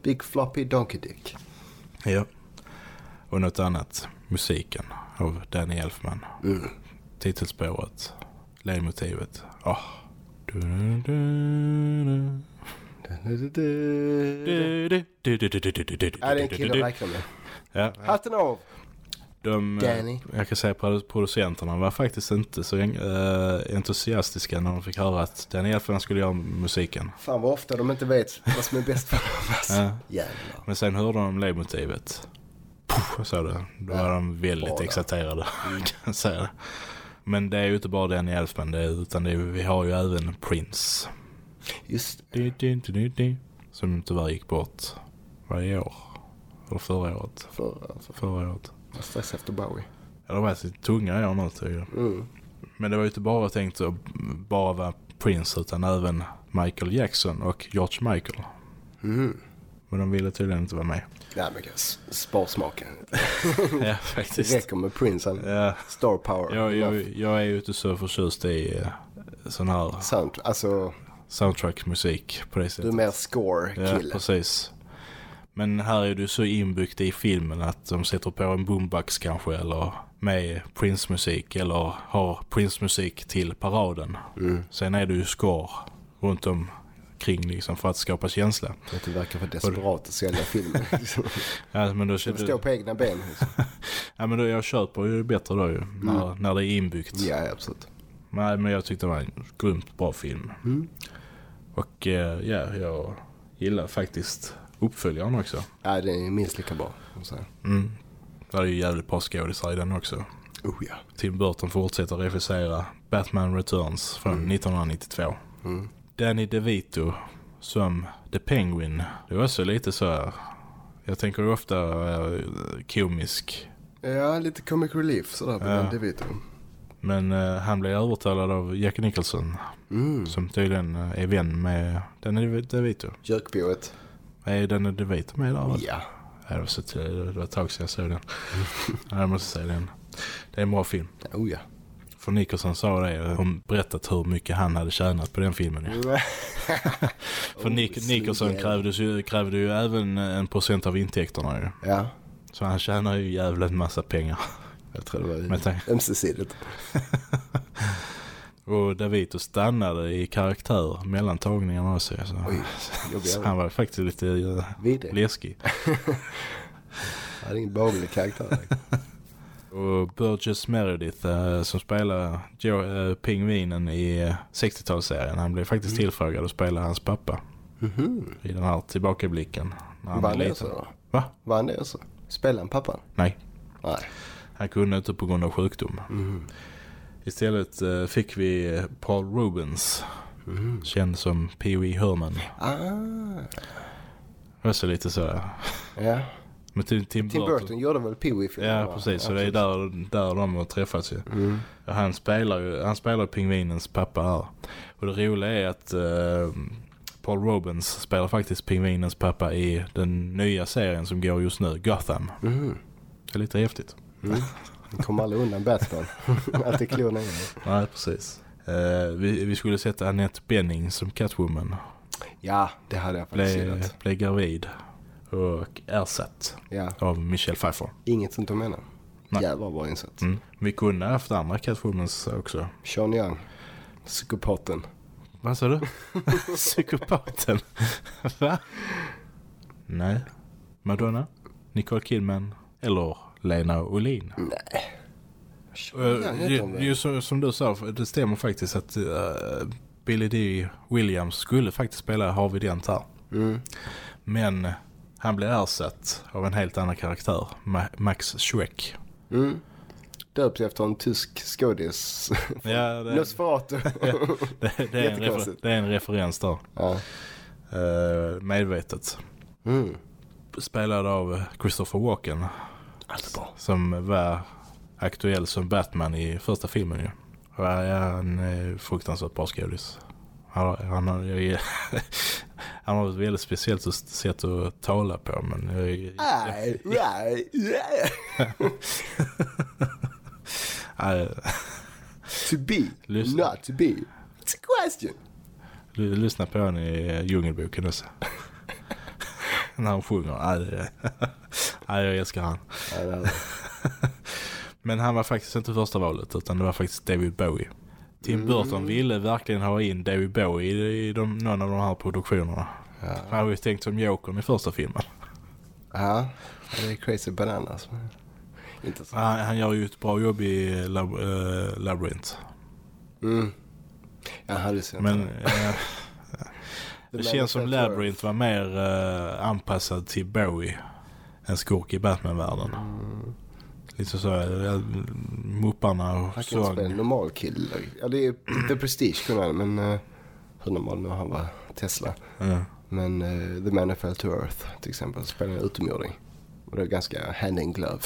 Big floppy donkey dick. ja. Och något annat. Musiken av Danny Elfman. Mm. Titelspåret. Ledmotivet. Oh. Du, du, du, Ja, det är en kille att räkna med. Ja, Hatten av! De, eh, Danny. jag kan säga att producenterna var faktiskt inte så äh, entusiastiska när de fick höra att Danny Elfman skulle göra musiken. Fan vad ofta de inte vet vad som är bäst för dem. Alltså. Ja. Men sen hörde de ledmotivet. Puff, så det. Då var de väldigt bra exalterade. *laughs* kan jag säga det. Men det är ju inte bara Danny Elfman det är, utan det är, vi har ju även Prince. Just du, som tyvärr gick bort varje år. Eller förra året. För, alltså, Förra året. Strax efter Bowie. Ja, det var ett tunga år nu tycker. Mm. Men det var ju inte bara tänkt att bara vara Prince utan även Michael Jackson och George Michael. Mm. Men de ville tydligen inte vara med. Nej men s- sparsmaken. *laughs* ja, Det faktiskt. räcker med Prince. Han, Ja, Star power. jag, jag, jag är ju inte så förtjust i eh, sån här Sound, alltså soundtrack-musik på det du är sättet. mer Ja, score-kille. precis. Men här är du så inbyggt i filmen att de sätter på en boombox kanske eller med Prince-musik eller har Prince-musik till paraden. Mm. Sen är det ju score runt omkring liksom för att skapa känsla. Att du verkar vara desperat att sälja filmen. *laughs* Ja, men då, Du står på egna ben. Liksom. *laughs* ja, men då jag köper ju bättre då ju, när, när det är inbyggt. Ja, absolut. Nej, men jag tyckte det var en grymt bra film. Mm. Och eh, ja, jag gillar faktiskt uppföljaren också. Ja, det är minst lika bra. man säga. Mm. Det är ju jävligt bra skådisar i den också. Oh ja. Tim Burton fortsätter regissera Batman Returns från 1992. Mm. Danny DeVito som The Penguin. Det var också lite så här. Jag tänker ofta eh, komisk. Ja, lite comic relief sådär på Ja. den DeVito. Men eh, han blev övertalad av Jack Nicholson. Mm. Som tydligen eh, är vän med Danny DeVito. Jökboet. Är Danny DeVito med där? Ja. Ja, det, var så, det var ett tag sedan jag såg den. *laughs* ja, jag måste säga den. Det är en bra film. Oh ja. För Nicholson sa det. Hon berättat hur mycket han hade tjänat på den filmen. ju. *laughs* För Nick, Nicholson krävde ju, krävde ju även en procent av intäkterna ju. Ja. Så han tjänar ju jävligt massa pengar. Jag tror det var ömsesidigt. *laughs* Och Davito stannade i karaktär mellan tagningarna också. Så, Oj, *laughs* så han var faktiskt lite uh, Vidrig. läskig. *laughs* Han är ingen behaglig karaktär. *laughs* Och Burgess Meredith eh, som spelar Joe, eh, pingvinen i eh, 60-talsserien. Han blev faktiskt tillfrågad att spela hans pappa Mhm. i den här tillbakablicken. Var han det så då? Va? Var han det så? Spelade han pappan? Nej, Nej. han kunde inte på grund av sjukdom. Mhm. Istället eh, fick vi eh, Paul Rubens, Mhm. känd som Pee Wee Herman. Ah. Det var så lite så. Ja. Men Tim, Tim, Tim Burton gjorde väl Pee-Wee-filmen? Ja, precis. Så det är där, där de har träffats ju. Mm. Han spelar ju han spelar pingvinens pappa här. Och det roliga är att eh, Paul Rubens spelar faktiskt pingvinens pappa i den nya serien som går just nu, Gotham. Mhm. Det är lite häftigt. Mm. *laughs* Han kommer aldrig undan Batman. *laughs* Alltid klona in. Nej, precis. Eh, vi, vi skulle sätta Annette Benning som Catwoman. Ja, det hade jag faktiskt Blev, blev gravid och ersatt Ja, av Michelle Pfeiffer. inget sånt att mena. Nej. Jävlar bra insats. Mm. Vi kunde ha haft andra Catwomans också. Sean Young. Psykopaten. Vad sa du? *laughs* Psykopaten? Va? Nej. Madonna? Nicole Kidman? Eller Lena Olin? Nej. Uh, ju så, som du sa, det stämmer faktiskt att uh, Billy D. Williams skulle faktiskt spela Harvey Dent här. Mm. Men han blev ersatt av en helt annan karaktär, Ma- Max Schreck. Mm. Döpt efter en tysk skådis. Ja, det, *laughs* Nosferatu. *laughs* det, det, är en det är en referens där. ja. Uh, medvetet. Mm. Spelad av Christopher Walken. Allt bra. Som var aktuell som Batman i första filmen ju. Ja, han är fruktansvärt bra skådis. Han, han, har- *laughs* han har ett väldigt speciellt sätt att tala på men jag, *laughs* Nej, nej, nej. jag, To be, Lyssna. not to be. It's a question. L- Lyssna på honom i Djungelboken också. *laughs* När han sjunger. *laughs* Nej, jag älskar han. Ja, *laughs* Men han var faktiskt inte första valet utan det var faktiskt David Bowie. Tim Burton ville verkligen ha in David Bowie i, de, någon av de här produktionerna. Han hade ju tänkt som Jokern i första filmen. Ja, det är crazy bananas. Intressant. Han, han gör ju ett bra jobb i lab, äh, Labyrinth. Mm. Jag hade sett Men *laughs* det. känns som Labyrinth var mer äh, anpassad till Bowie än skurk i Batman-världen. Lite så, äh, mupparna och Han kan inte spela en normal kille. Ja, det är The Prestige kunde men uh, hur normal nu han var Tesla. Ja. Men uh, The Man Fell to Earth till exempel spelar en utomjording. Och det är ganska hand in glove. *laughs*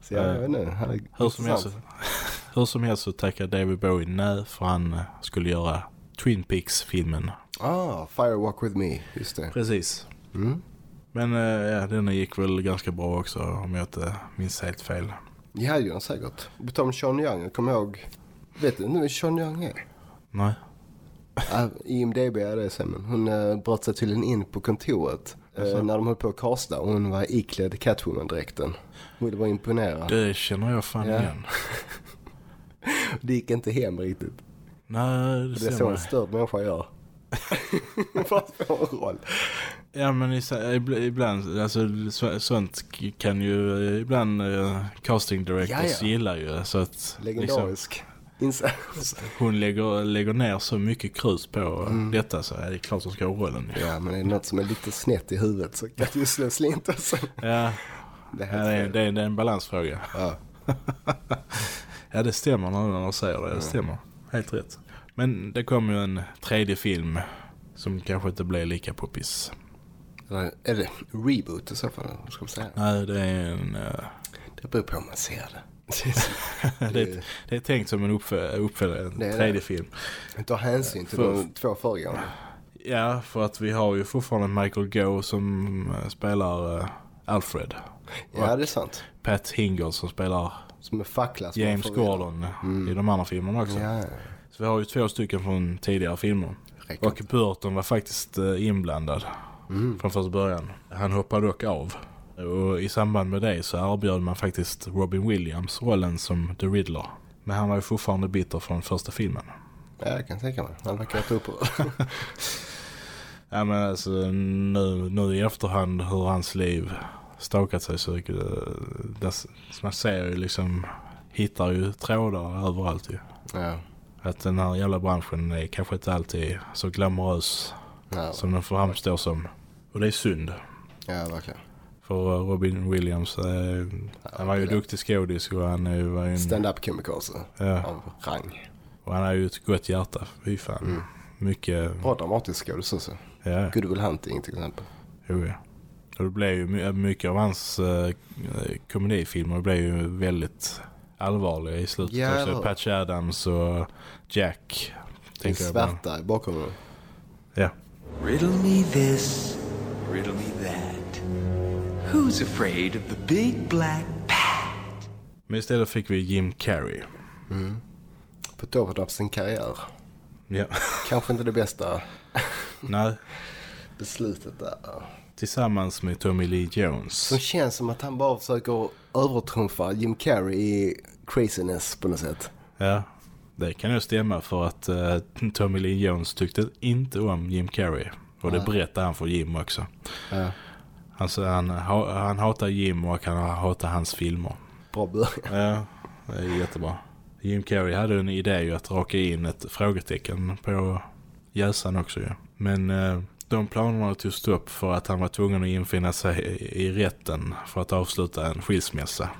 så jag vet inte. Hur som, helst, *laughs* hur som helst så tackade David Bowie nej för han skulle göra Twin Peaks-filmen. Ah, Fire Walk With Me. Just det. Precis. Mm. Men eh, ja, den gick väl ganska bra också om jag inte minns helt fel. Ja, det han säkert. På om Sean Young, jag kommer ihåg... Vet du nu Sean Young är? Nej. Ah, IMDB är det sen, men hon uh, bröt sig tydligen in på kontoret eh, Jaså? när de höll på att casta och hon var iklädd Catwoman-dräkten. Hon vara imponerad. Det... Det känner jag fan Ja. igen. *laughs* gick inte hem riktigt. Nej, det Det är så en störd människa gör. För att få en roll. Ja men ibland, alltså så- sånt kan ju eh, ibland uh, casting directors Ja, ja. gilla ju. Så att liksom, Legendarisk insats. hon lägger, lägger ner så mycket krut på Mm. detta så är det klart hon ska ha rollen. Ja, men är det något som är lite snett i huvudet så kan ju slå slint alltså. Ja, Det ja det, är, är det, är, det är en balansfråga. Ja. *laughs* Ja det stämmer när de säger det, det stämmer. Helt rätt. Men det kommer ju en tredje film som kanske inte blir lika poppis. Eller Är det reboot i så fall? Ska man säga? Nej, det är en... eh, Det beror på hur man ser det. *laughs* det, är, det är tänkt som en uppfö- uppföljare, en Det är det. tredje film. Ta hänsyn till För- de två föregående. Ja, för att vi har ju fortfarande Michael Goh som eh, spelar eh, Alfred. Ja, det är sant. Pat Hingle som spelar Som är fackla. som James man får reda. Gordon i de andra filmerna också. Ja, Så vi har ju två stycken från tidigare filmer. räcker Och Burton var faktiskt eh, inblandad från första början. Han hoppade dock av. Och i samband med det så erbjöd man faktiskt Robin Williams rollen som The Riddler. Men han var ju fortfarande bitter från första filmen. Ja, jag kan tänka mig. Han verkar inte upprörd. *laughs* Ja men alltså nu, nu i efterhand hur hans liv stakat sig så, eh, det, man ser ju liksom, hittar ju trådar överallt ju. ja. Att den här jävla branschen är kanske inte alltid så glamorös Ja, som den framstår som. Och det är synd. ja, verkligen. För Robin Williams, eh, han var ju det- duktig skådis och han är ju var ju en, Stand-up komiker alltså. ja, Av rang. och han har ju ett gott hjärta. Fy fan. Mycket, Bra dramatisk skådis också. ja, Good Will Hunting till exempel. jo, ja. Och det blev ju my- mycket av hans eh, komedifilmer blev ju väldigt allvarliga i slutet Ja, också. Patch Adams och Jack. En svärta i bakgrunden. Ja. Riddle me this, riddle me that. Who's afraid of the big black Men istället fick vi Jim Carrey. På toppen av sin karriär. Ja. Kanske inte det bästa Nej, beslutet där. Tillsammans med Tommy Lee Jones. Som känns som att han bara försöker övertrumfa Jim Carrey i craziness på något sätt. Ja, det kan ju stämma för att eh, Tommy Lee Jones tyckte inte om Jim Carrey. Och det berättade han för Jim också. Ja. Alltså han, ha- han hatar Jim och han hatar hans filmer. Bra. Ja, det är jättebra. Jim Carrey hade en idé ju att raka in ett frågetecken på jäsan också ju. Men eh, de planerna tog stopp för att han var tvungen att infinna sig i, rätten för att avsluta en skilsmässa.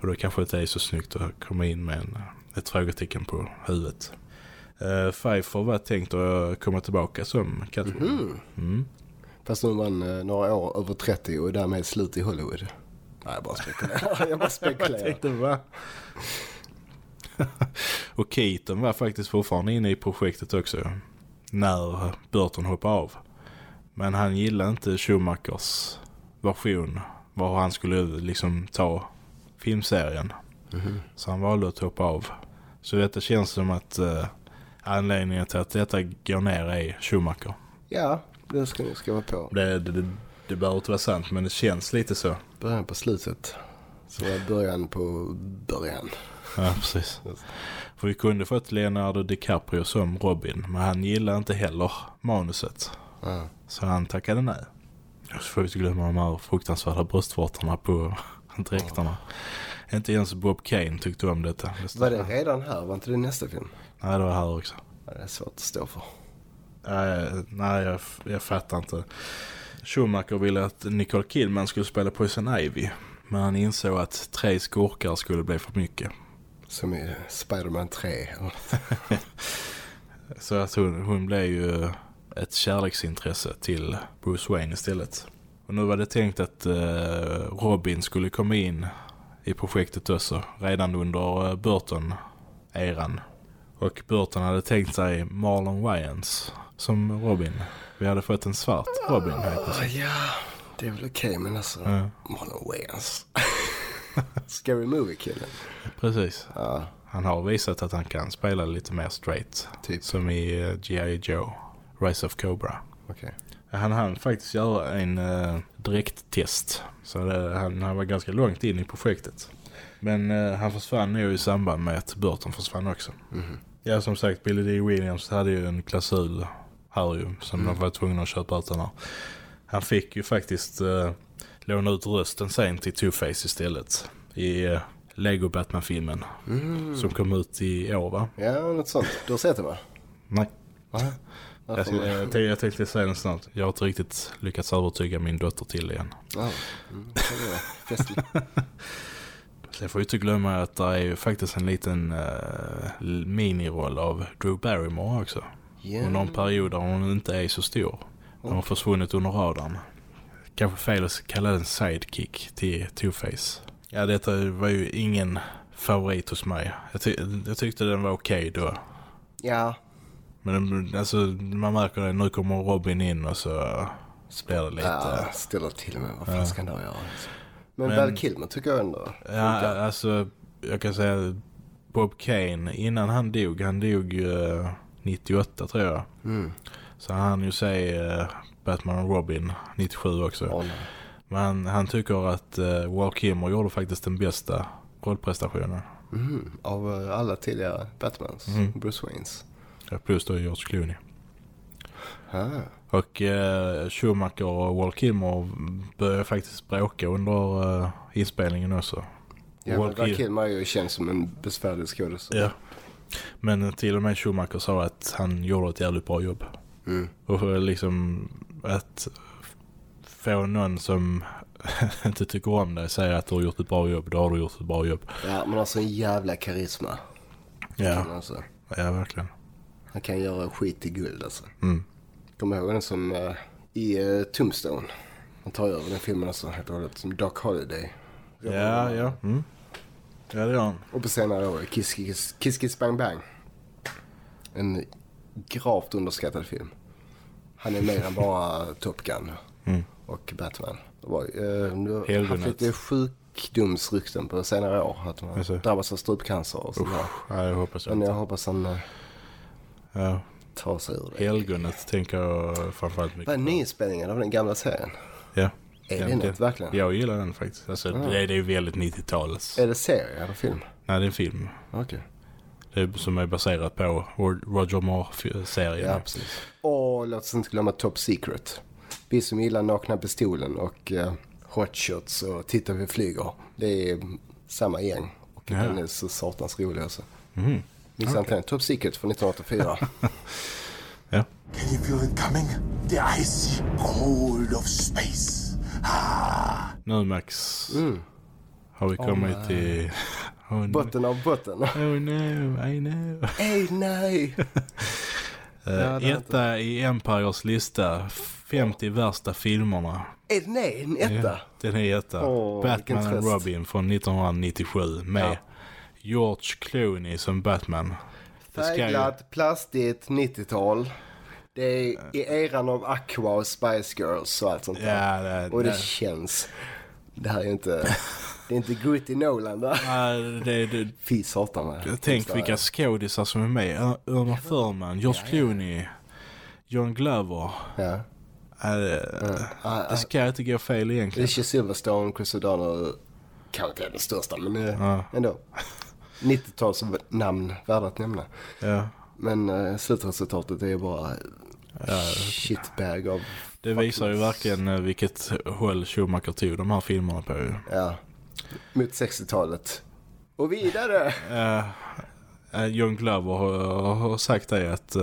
Och då kanske det är så snyggt att komma in med en, ett frågetecken på huvudet. Uh, Pfeiffer var tänkt att komma tillbaka som Catwoman. Mm. Fast nu var han eh, några år över 30 och är därmed slut i Hollywood. Nej, jag bara spekulerar. *laughs* jag bara spekulerar. tänkte va? *laughs* och Keaton var faktiskt fortfarande inne i projektet också. När Burton hoppade av. Men han gillade inte Schumachers version. Var han skulle liksom ta filmserien. Så han valde att hoppa av. Så detta känns som att eh, anledningen till att detta går ner är Schumacher. Ja, det ska ni skriva på. Det, det, det, det behöver inte vara sant men det känns lite så. Början på slutet. Så var början på början. Ja, precis. För vi kunde fått Leonardo DiCaprio som Robin, men han gillade inte heller manuset. Ja. Så han tackade nej. Och så får vi inte glömma de här fruktansvärda bröstvårtorna på dräkterna. Inte ens Bob Kane tyckte om detta. Var det redan här? Var inte det nästa film? Nej, det var här också. Ja, det är svårt att stå för. Nej, nej jag, jag fattar inte. Schumacher ville att Nicole Kidman skulle spela Poison Ivy. Men han insåg att tre skurkar skulle bli för mycket. Som i Spider-Man 3. *laughs* Så att hon, hon blev ju ett kärleksintresse till Bruce Wayne istället. Och nu var det tänkt att eh, Robin skulle komma in i projektet också. Redan under eh, Burton-eran. Och Burton hade tänkt sig Marlon Wayans som Robin. Vi hade fått en svart Robin plötsligt. Ah, ja, det är väl okej men alltså. Ja. Marlon Wayans. *laughs* Scary movie-killen. Precis. Ja, Han har visat att han kan spela lite mer straight. Typ. Som i uh, G.I. Joe. Rise of Cobra. okej. Han hann faktiskt göra en uh, direkttest. Så det, han, han var ganska långt in i projektet. Men eh, han försvann nu i samband med att Burton försvann också. Ja, som sagt, Billy D. Williams hade ju en klausul här ju. Som de var tvungna att köpa ut den här. Han fick ju faktiskt uh, låna ut rösten sen till Two-Face istället. I uh, Lego Batman-filmen. Som kom ut i år va? Ja, något sånt. Du har sett det va? Nej. Va? Jag, jag, jag, jag tänkte säga den snart. Jag har inte riktigt lyckats övertyga min dotter till igen. Ja, mm. Sen *laughs* får vi inte glömma att det är ju faktiskt en liten uh, miniroll av Drew Barrymore också. Ja. Under en period där hon inte är så stor. Hon har försvunnit under radarn. Kanske fel att kalla den sidekick till Two-Face. Ja, detta var ju ingen favorit hos mig. Jag, ty jag tyckte den var okej då. Ja, Men alltså, man märker det, nu kommer Robin in och så blir det lite... ja ställer till med. Vad fan ska han då göra? Alltså. Men, Men- Val Kilmer tycker jag ändå Ja, funkar. alltså jag kan säga Bob Kane innan han dog, han dog uh, 98 tror jag. Mm. Så han ju uh, Batman och Robin 97 också. Nej. Men han, tycker att uh, Walt Kimmer gjorde faktiskt den bästa rollprestationen. Mhm, Av eh, alla tidigare Batmans. Mhm. Bruce Waynes. Ja, Plus då George Clooney. Ah. Och uh, Schumacher och Walt Kimmer började faktiskt bråka under uh, inspelningen också. Ja, Val Kil- Kilmer är ju känd som en besvärlig skådespelare. Ja. Men till och med Schumacher sa att han gjorde ett jävligt bra jobb. Mm. Och för liksom att få någon som *laughs* inte tycker om dig säga att du har gjort ett bra jobb, då har du gjort ett bra jobb. Ja, men alltså en jävla karisma. Ja, Alltså, ja verkligen. han kan göra skit till guld alltså. Mm. Kommer ihåg den som eh, i uh, Tombstone. Han tar över den filmen alltså helt och hållet. Som Doc Holiday. Ja, ja. Mm. Ja, det gör han. Och på senare år Kiss Kiss, Kiss Kiss Bang Bang. En gravt underskattad film. Han är mer än bara Top Gun Mm. och Batman. Det var, nu har haft lite sjukdomsrykten på senare år. Att han har Jaså? drabbats av strupcancer och sånt där. Ja, jag hoppas Men jag inte. hoppas han uh, Ja. tar sig ur det. Helgonet tänker jag framförallt mycket Vad är på. nyinspelningen av den gamla serien? Ja. Är Ja, det något verkligen? Jag gillar den faktiskt. Alltså, det, är- det är ju väldigt 90-tals. Är det serie eller film? Nej, det är en film. Okej. Det som är baserat på Ro- Roger Moore-serien. Ja, precis. Och låt oss inte glömma Top Secret. Vi som gillar Nakna Pistolen och uh, Hot Shots och Titta vi flyger. Det är samma gäng. Och Ja. den är så satans rolig alltså. Mhm. Missa inte den. Top Secret från 1984. *laughs* ja. Can you feel it coming? The icy cold of space. Ah. Nu Max har vi kommit till... *laughs* Oh, no. botten av botten. *laughs* oh no, I know. Ej nej! *laughs* Uh, har etta i Empires lista, 50 värsta filmerna. Är det nej, en etta? Ja, den är etta. Vilken Batman and. Robin från 1997 med Ja. George Clooney som Batman. Ska ju- plastigt, 90-tal. Det är i eran av Aqua och Spice Girls och allt sånt där. Ja, det, Och det det, känns... Det här är ju inte... *laughs* Det är inte gritty Nolan där. ja, det, det, Fy satan vad Tänk vilka skådisar som är med. Uma Thurman, George Clooney, John Glover. Ja. Ja, det, ska inte gå fel egentligen. Alicia Silverstone, Chris O'Donnell. Kanske inte är den största men eh, Ja. ändå. 90-tals namn värda att nämna. Ja. Men uh, slutresultatet är ju bara shitbag av... Det visar ju verkligen eh, vilket håll Schumacher tog de här filmerna på. Ja. Mot 60-talet. Och vidare! Eh, eh, John Glover har, har sagt det att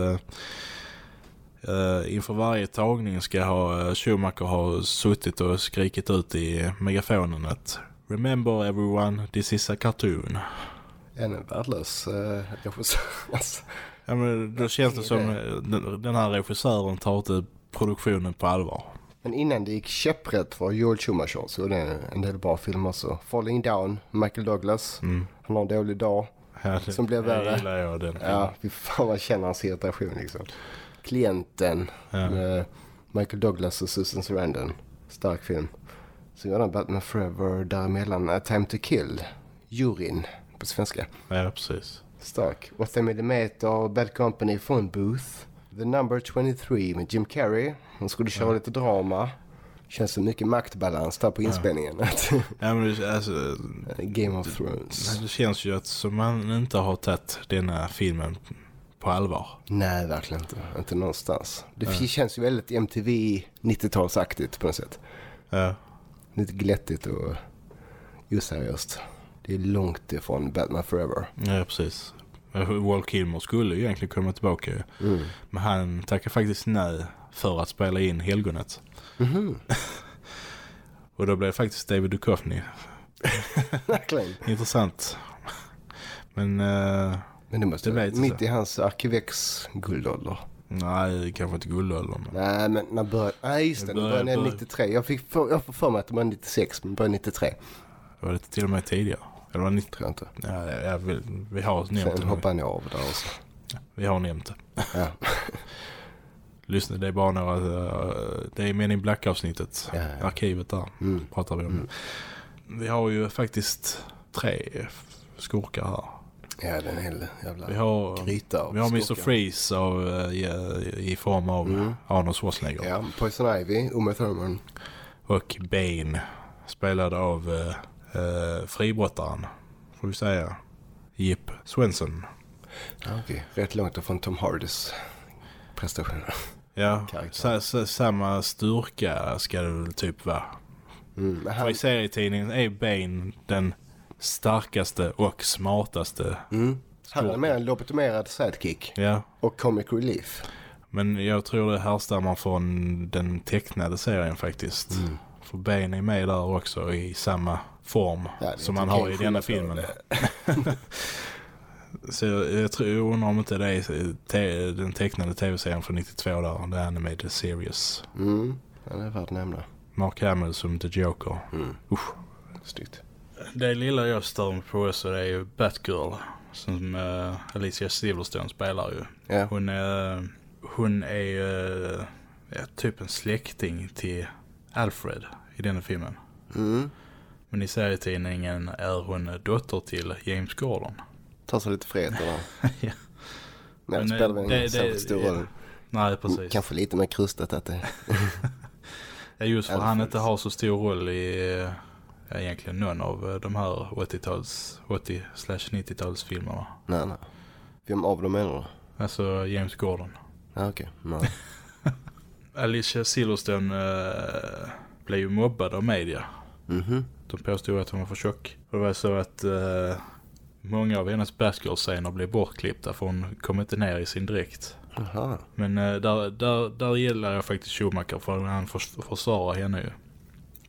uh, inför varje tagning ska ha uh, Schumacher ha suttit och skrikit ut i megafonen att Remember everyone, this is a cartoon. En värdelös uh, regissör. Ja, men då känns det som den här regissören tar inte produktionen på allvar. Men innan det gick käpprätt för Joel Schumacher så är det en del bra filmer också. Falling Down, Michael Douglas. Han har en dålig dag. Det, Som blev värre. Jag gillar jag den. Ja, fy fan vad känner hans irritation liksom. Klienten Ja. med Michael Douglas och Susan Sarandon. Stark film. Så gör han Batman Forever däremellan A Time to Kill. Juryn på svenska. ja precis. Stark. 8 mm Bad Company Phone Booth. The Number 23 med Jim Carrey. Han skulle köra lite drama. Känns som mycket maktbalans där på inspelningen. *laughs* Ja, men det, alltså, Game of Thrones. det känns ju att som man inte har tagit denna filmen på allvar. Nej, verkligen inte. Inte någonstans. Det känns ju väldigt MTV 90-talsaktigt på något sätt. Ja, Lite glättigt och oseriöst. Det är långt ifrån Batman Forever. ja precis. Walt Kilmer skulle ju egentligen komma tillbaka. Mm. Men han tackade faktiskt nej för att spela in Helgonet. Mhm. *laughs* Och då blev det faktiskt David Duchovny. *laughs* Intressant. Men eh, Men det måste Det vara mitt jag. i hans Arkivex guldålder. nej, kanske inte guldåldern. men- Nej, men när började... Nej, just det. Det Det började- började började- 93. Jag, fick för, jag får för mig att det var 96, men det började 93. Var det till och med tidigare? Eller var det 90? Tror jag inte. Ja, ja, vi, vi har nämnt Sen det. hoppade han av där också. Vi har nämnt det. Ja. *laughs* Lyssna, det är bara några... eh, det är Men in Black avsnittet. Ja, ja. Arkivet där. Mm. Pratar vi om. Vi har ju faktiskt tre skurkar här. Ja, den hel jävla Vi har, gryta av vi har Mr. skurkar. Freeze av, eh, i, i form av Mm. Arnold Schwarzenegger. Ja, Poison Ivy, Uma Thurman. Och Bane spelad av uh, fribrottaren, får vi säga. Jip Swenson. Ja, okej. Rätt långt ifrån Tom Hardys prestationer. Ja, samma styrka ska det väl typ vara. Mm, men För han, i serietidningen är Bane den starkaste och smartaste. mm, han är mer en lobotomerad sidekick Ja, och comic relief. men jag tror det härstammar från den tecknade serien faktiskt. För Bane är med där också i samma form Ja, som man har i denna filmen. *laughs* Så jag, jag, tror, jag undrar om inte det är te, den tecknade tv-serien från 92 där, The Animated Series. Mm, ja, det är värt att nämna. Mark Hamill som The Joker. Mm. Usch. Snyggt. Det lilla jag stör mig på så det är ju Batgirl som uh, Alicia Silverstone spelar ju. Ja. Hon är, hon är uh, ja, typ en släkting till Alfred i denna filmen. Mm. Men i serietidningen är hon dotter till James Gordon. Tar sig lite friheter där. *laughs* Ja. Men det Men, spelar eh, väl ingen särskilt stor roll. Nej, precis. Kanske lite mer krustat att det... *laughs* Ja, just för han inte har så stor roll i eh, ja, egentligen någon av eh, de här 80-tals, 80-90-talsfilmerna. Nej, nej. Vem av dem menar du? Alltså James Gordon. Ja, okej. Nej. *laughs* Alicia Silverstone uh, blev ju mobbad av media. Mhm. De påstod att hon var för tjock. Och det var så att eh, många av hennes Batgirl-scener blev bortklippta för hon kom inte ner i sin dräkt. Jaha. Men eh, där, där, där gillar jag faktiskt Schumacher för han förs försvarar henne ju.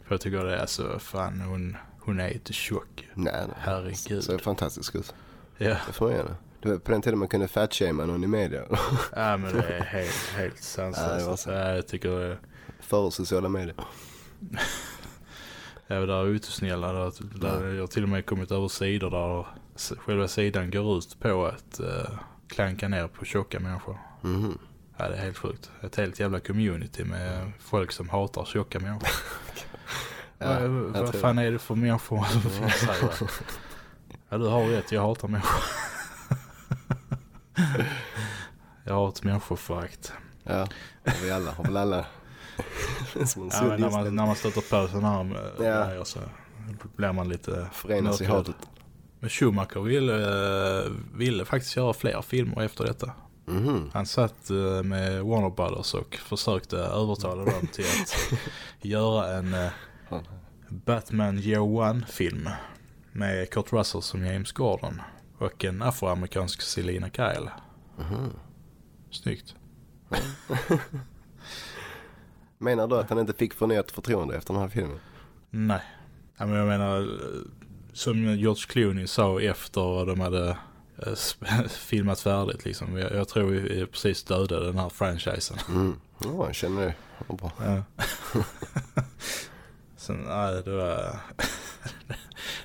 För jag tycker det är så, fan hon, hon är inte tjock. Nej, nej. Herregud. Så fantastiskt ut. Ja. Det får göra. Det var på den tiden man kunde fatshamea någon i media. *laughs* ja, men det är helt, helt sanslöst. Ja, jag tycker det Före sociala medier. *laughs* Ja, där är utesnälla. Där, där jag har till och med kommit över sidor där själva sidan går ut på att uh, klanka ner på tjocka människor. Mhm. Ja, det är helt sjukt. Ett helt jävla community med folk som hatar tjocka människor. *laughs* Ja, jag vad fan är det för människor *laughs* det? Ja, du har rätt. Jag hatar människor. *laughs* jag har ett människoförakt. Ja, har vi alla. Har väl alla. *laughs* Som en Ja, när, man, när man stöter på sådana här Ja. ja. så blir man lite Förenas i hatet. Men Schumacher ville, ville faktiskt göra fler filmer efter detta. Mhm. Han satt eh, med Warner Brothers och försökte övertala dem till att *laughs* göra en eh, Batman Year One-film med Kurt Russell som James Gordon och en afroamerikansk Selina Kyle. Snyggt. *laughs* Menar du att han inte fick förnyat förtroende efter den här filmen? Nej. Jag menar, som George Clooney sa efter de hade eh, *laughs* filmat färdigt liksom. Jag, jag tror vi är precis dödade den här franchisen. Mm. Ja, jag känner det. Ja, bra. Ja. *laughs* Sen, nej, det var... *laughs*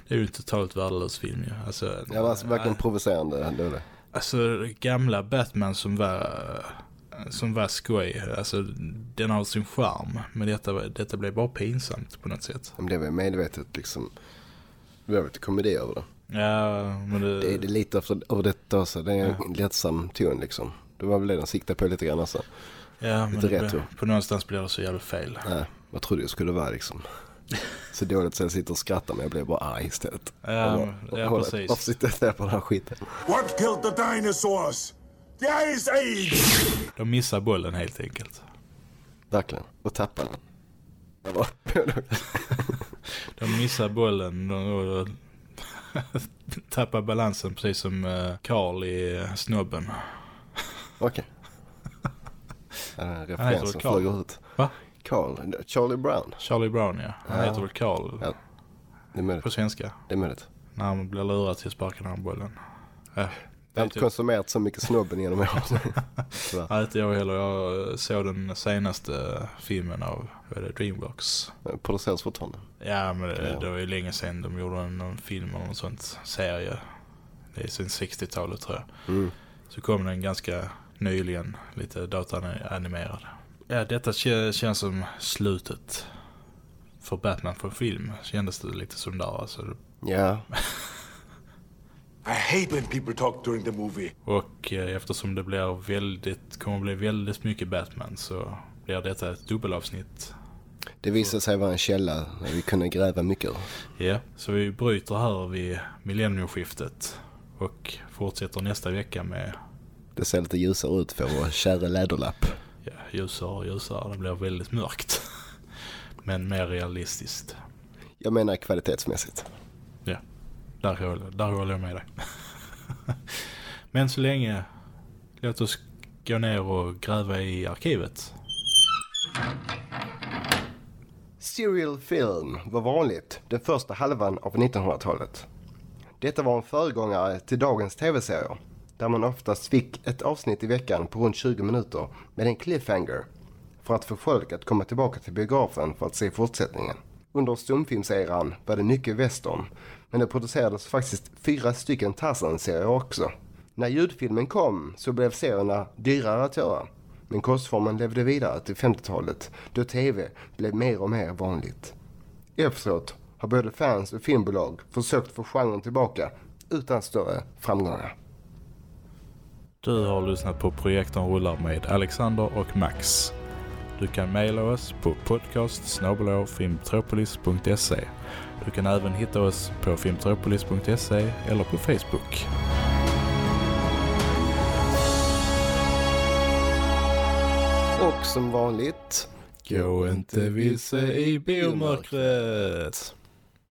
det är ju en totalt värdelös film ju. Alltså, Det var verkligen nej. provocerande. Det det. Alltså gamla Batman som var som var skoj. Alltså den har sin charm. Men detta, detta blev bara pinsamt på något sätt. Men det var medvetet liksom. Det var lite komedi över det. Ja, men det... Det är det lite över detta också. Det är en lättsam ton liksom. Det var väl det den siktade på lite grann alltså. ja, men lite det retro. blir- På någonstans blir det så jävla fel. Nej, vad trodde jag skulle vara liksom. Så dåligt så jag sitter och skrattar men jag blev bara arg istället. Ja, men- bara, ja, "Håll- precis." Varför sitter jag på den här skiten? What killed the dinosaurs? The Ice Age! De missar bollen helt enkelt. Verkligen. Och tappade den. *laughs* De missar bollen och, *laughs* tappar balansen precis som eh, Carl i eh, Snobben. Okej. *laughs* Här heter referensen flyger ut. Va? Carl, Charlie Brown. Charlie Brown ja. Han Ja. heter väl Carl Ja. Det är möjligt. på svenska. Det är möjligt. När han blir lurad till att sparka den här bollen. Ja. Jag har inte konsumerat så mycket snobben genom åren. *laughs* Nej, inte jag heller. Jag såg den senaste filmen av det, Dreamworks. Produceras fortfarande. Ja, men det, Ja. det var ju länge sedan de gjorde en, någon film eller något sånt serie. Det är sen 60-talet tror jag. Mm. Så kom den ganska nyligen, lite dataanimerad. Ja, detta kä- känns som slutet för Batman för film. Kändes det lite som där alltså. Ja, I hate when people talk during the movie. Och eh, eftersom det blir väldigt, kommer bli väldigt mycket Batman så blir detta ett dubbelavsnitt. det visade sig vara en källa där vi kunde gräva mycket. Ja, så vi bryter här vid millenniumskiftet och fortsätter nästa vecka med Det ser lite ljusare ut för vår kära läderlapp. ja, ljusare och ljusare. Det blir väldigt mörkt. *laughs* Men mer realistiskt. Jag menar kvalitetsmässigt. Där håller, där håller jag med dig. *laughs* Men så länge, låt oss gå ner och gräva i arkivet. Serial film var vanligt den första halvan av 1900-talet. Detta var en föregångare till dagens tv-serier där man oftast fick ett avsnitt i veckan på runt 20 minuter med en cliffhanger för att få folk att komma tillbaka till biografen för att se fortsättningen. Under stumfilmseran var det mycket western men det producerades faktiskt fyra stycken Tarzan-serier också. När ljudfilmen kom så blev serierna dyrare att göra men kostformen levde vidare till 50-talet då tv blev mer och mer vanligt. Efteråt har både fans och filmbolag försökt få genren tillbaka utan större framgångar. Du har lyssnat på Projektorn rullar med Alexander och Max. Du kan mejla oss på podcastsnobelofilmtropolis.se du kan även hitta oss på filmtropolis.se eller på Facebook. Och som vanligt, Gå inte vilse i biomörkret!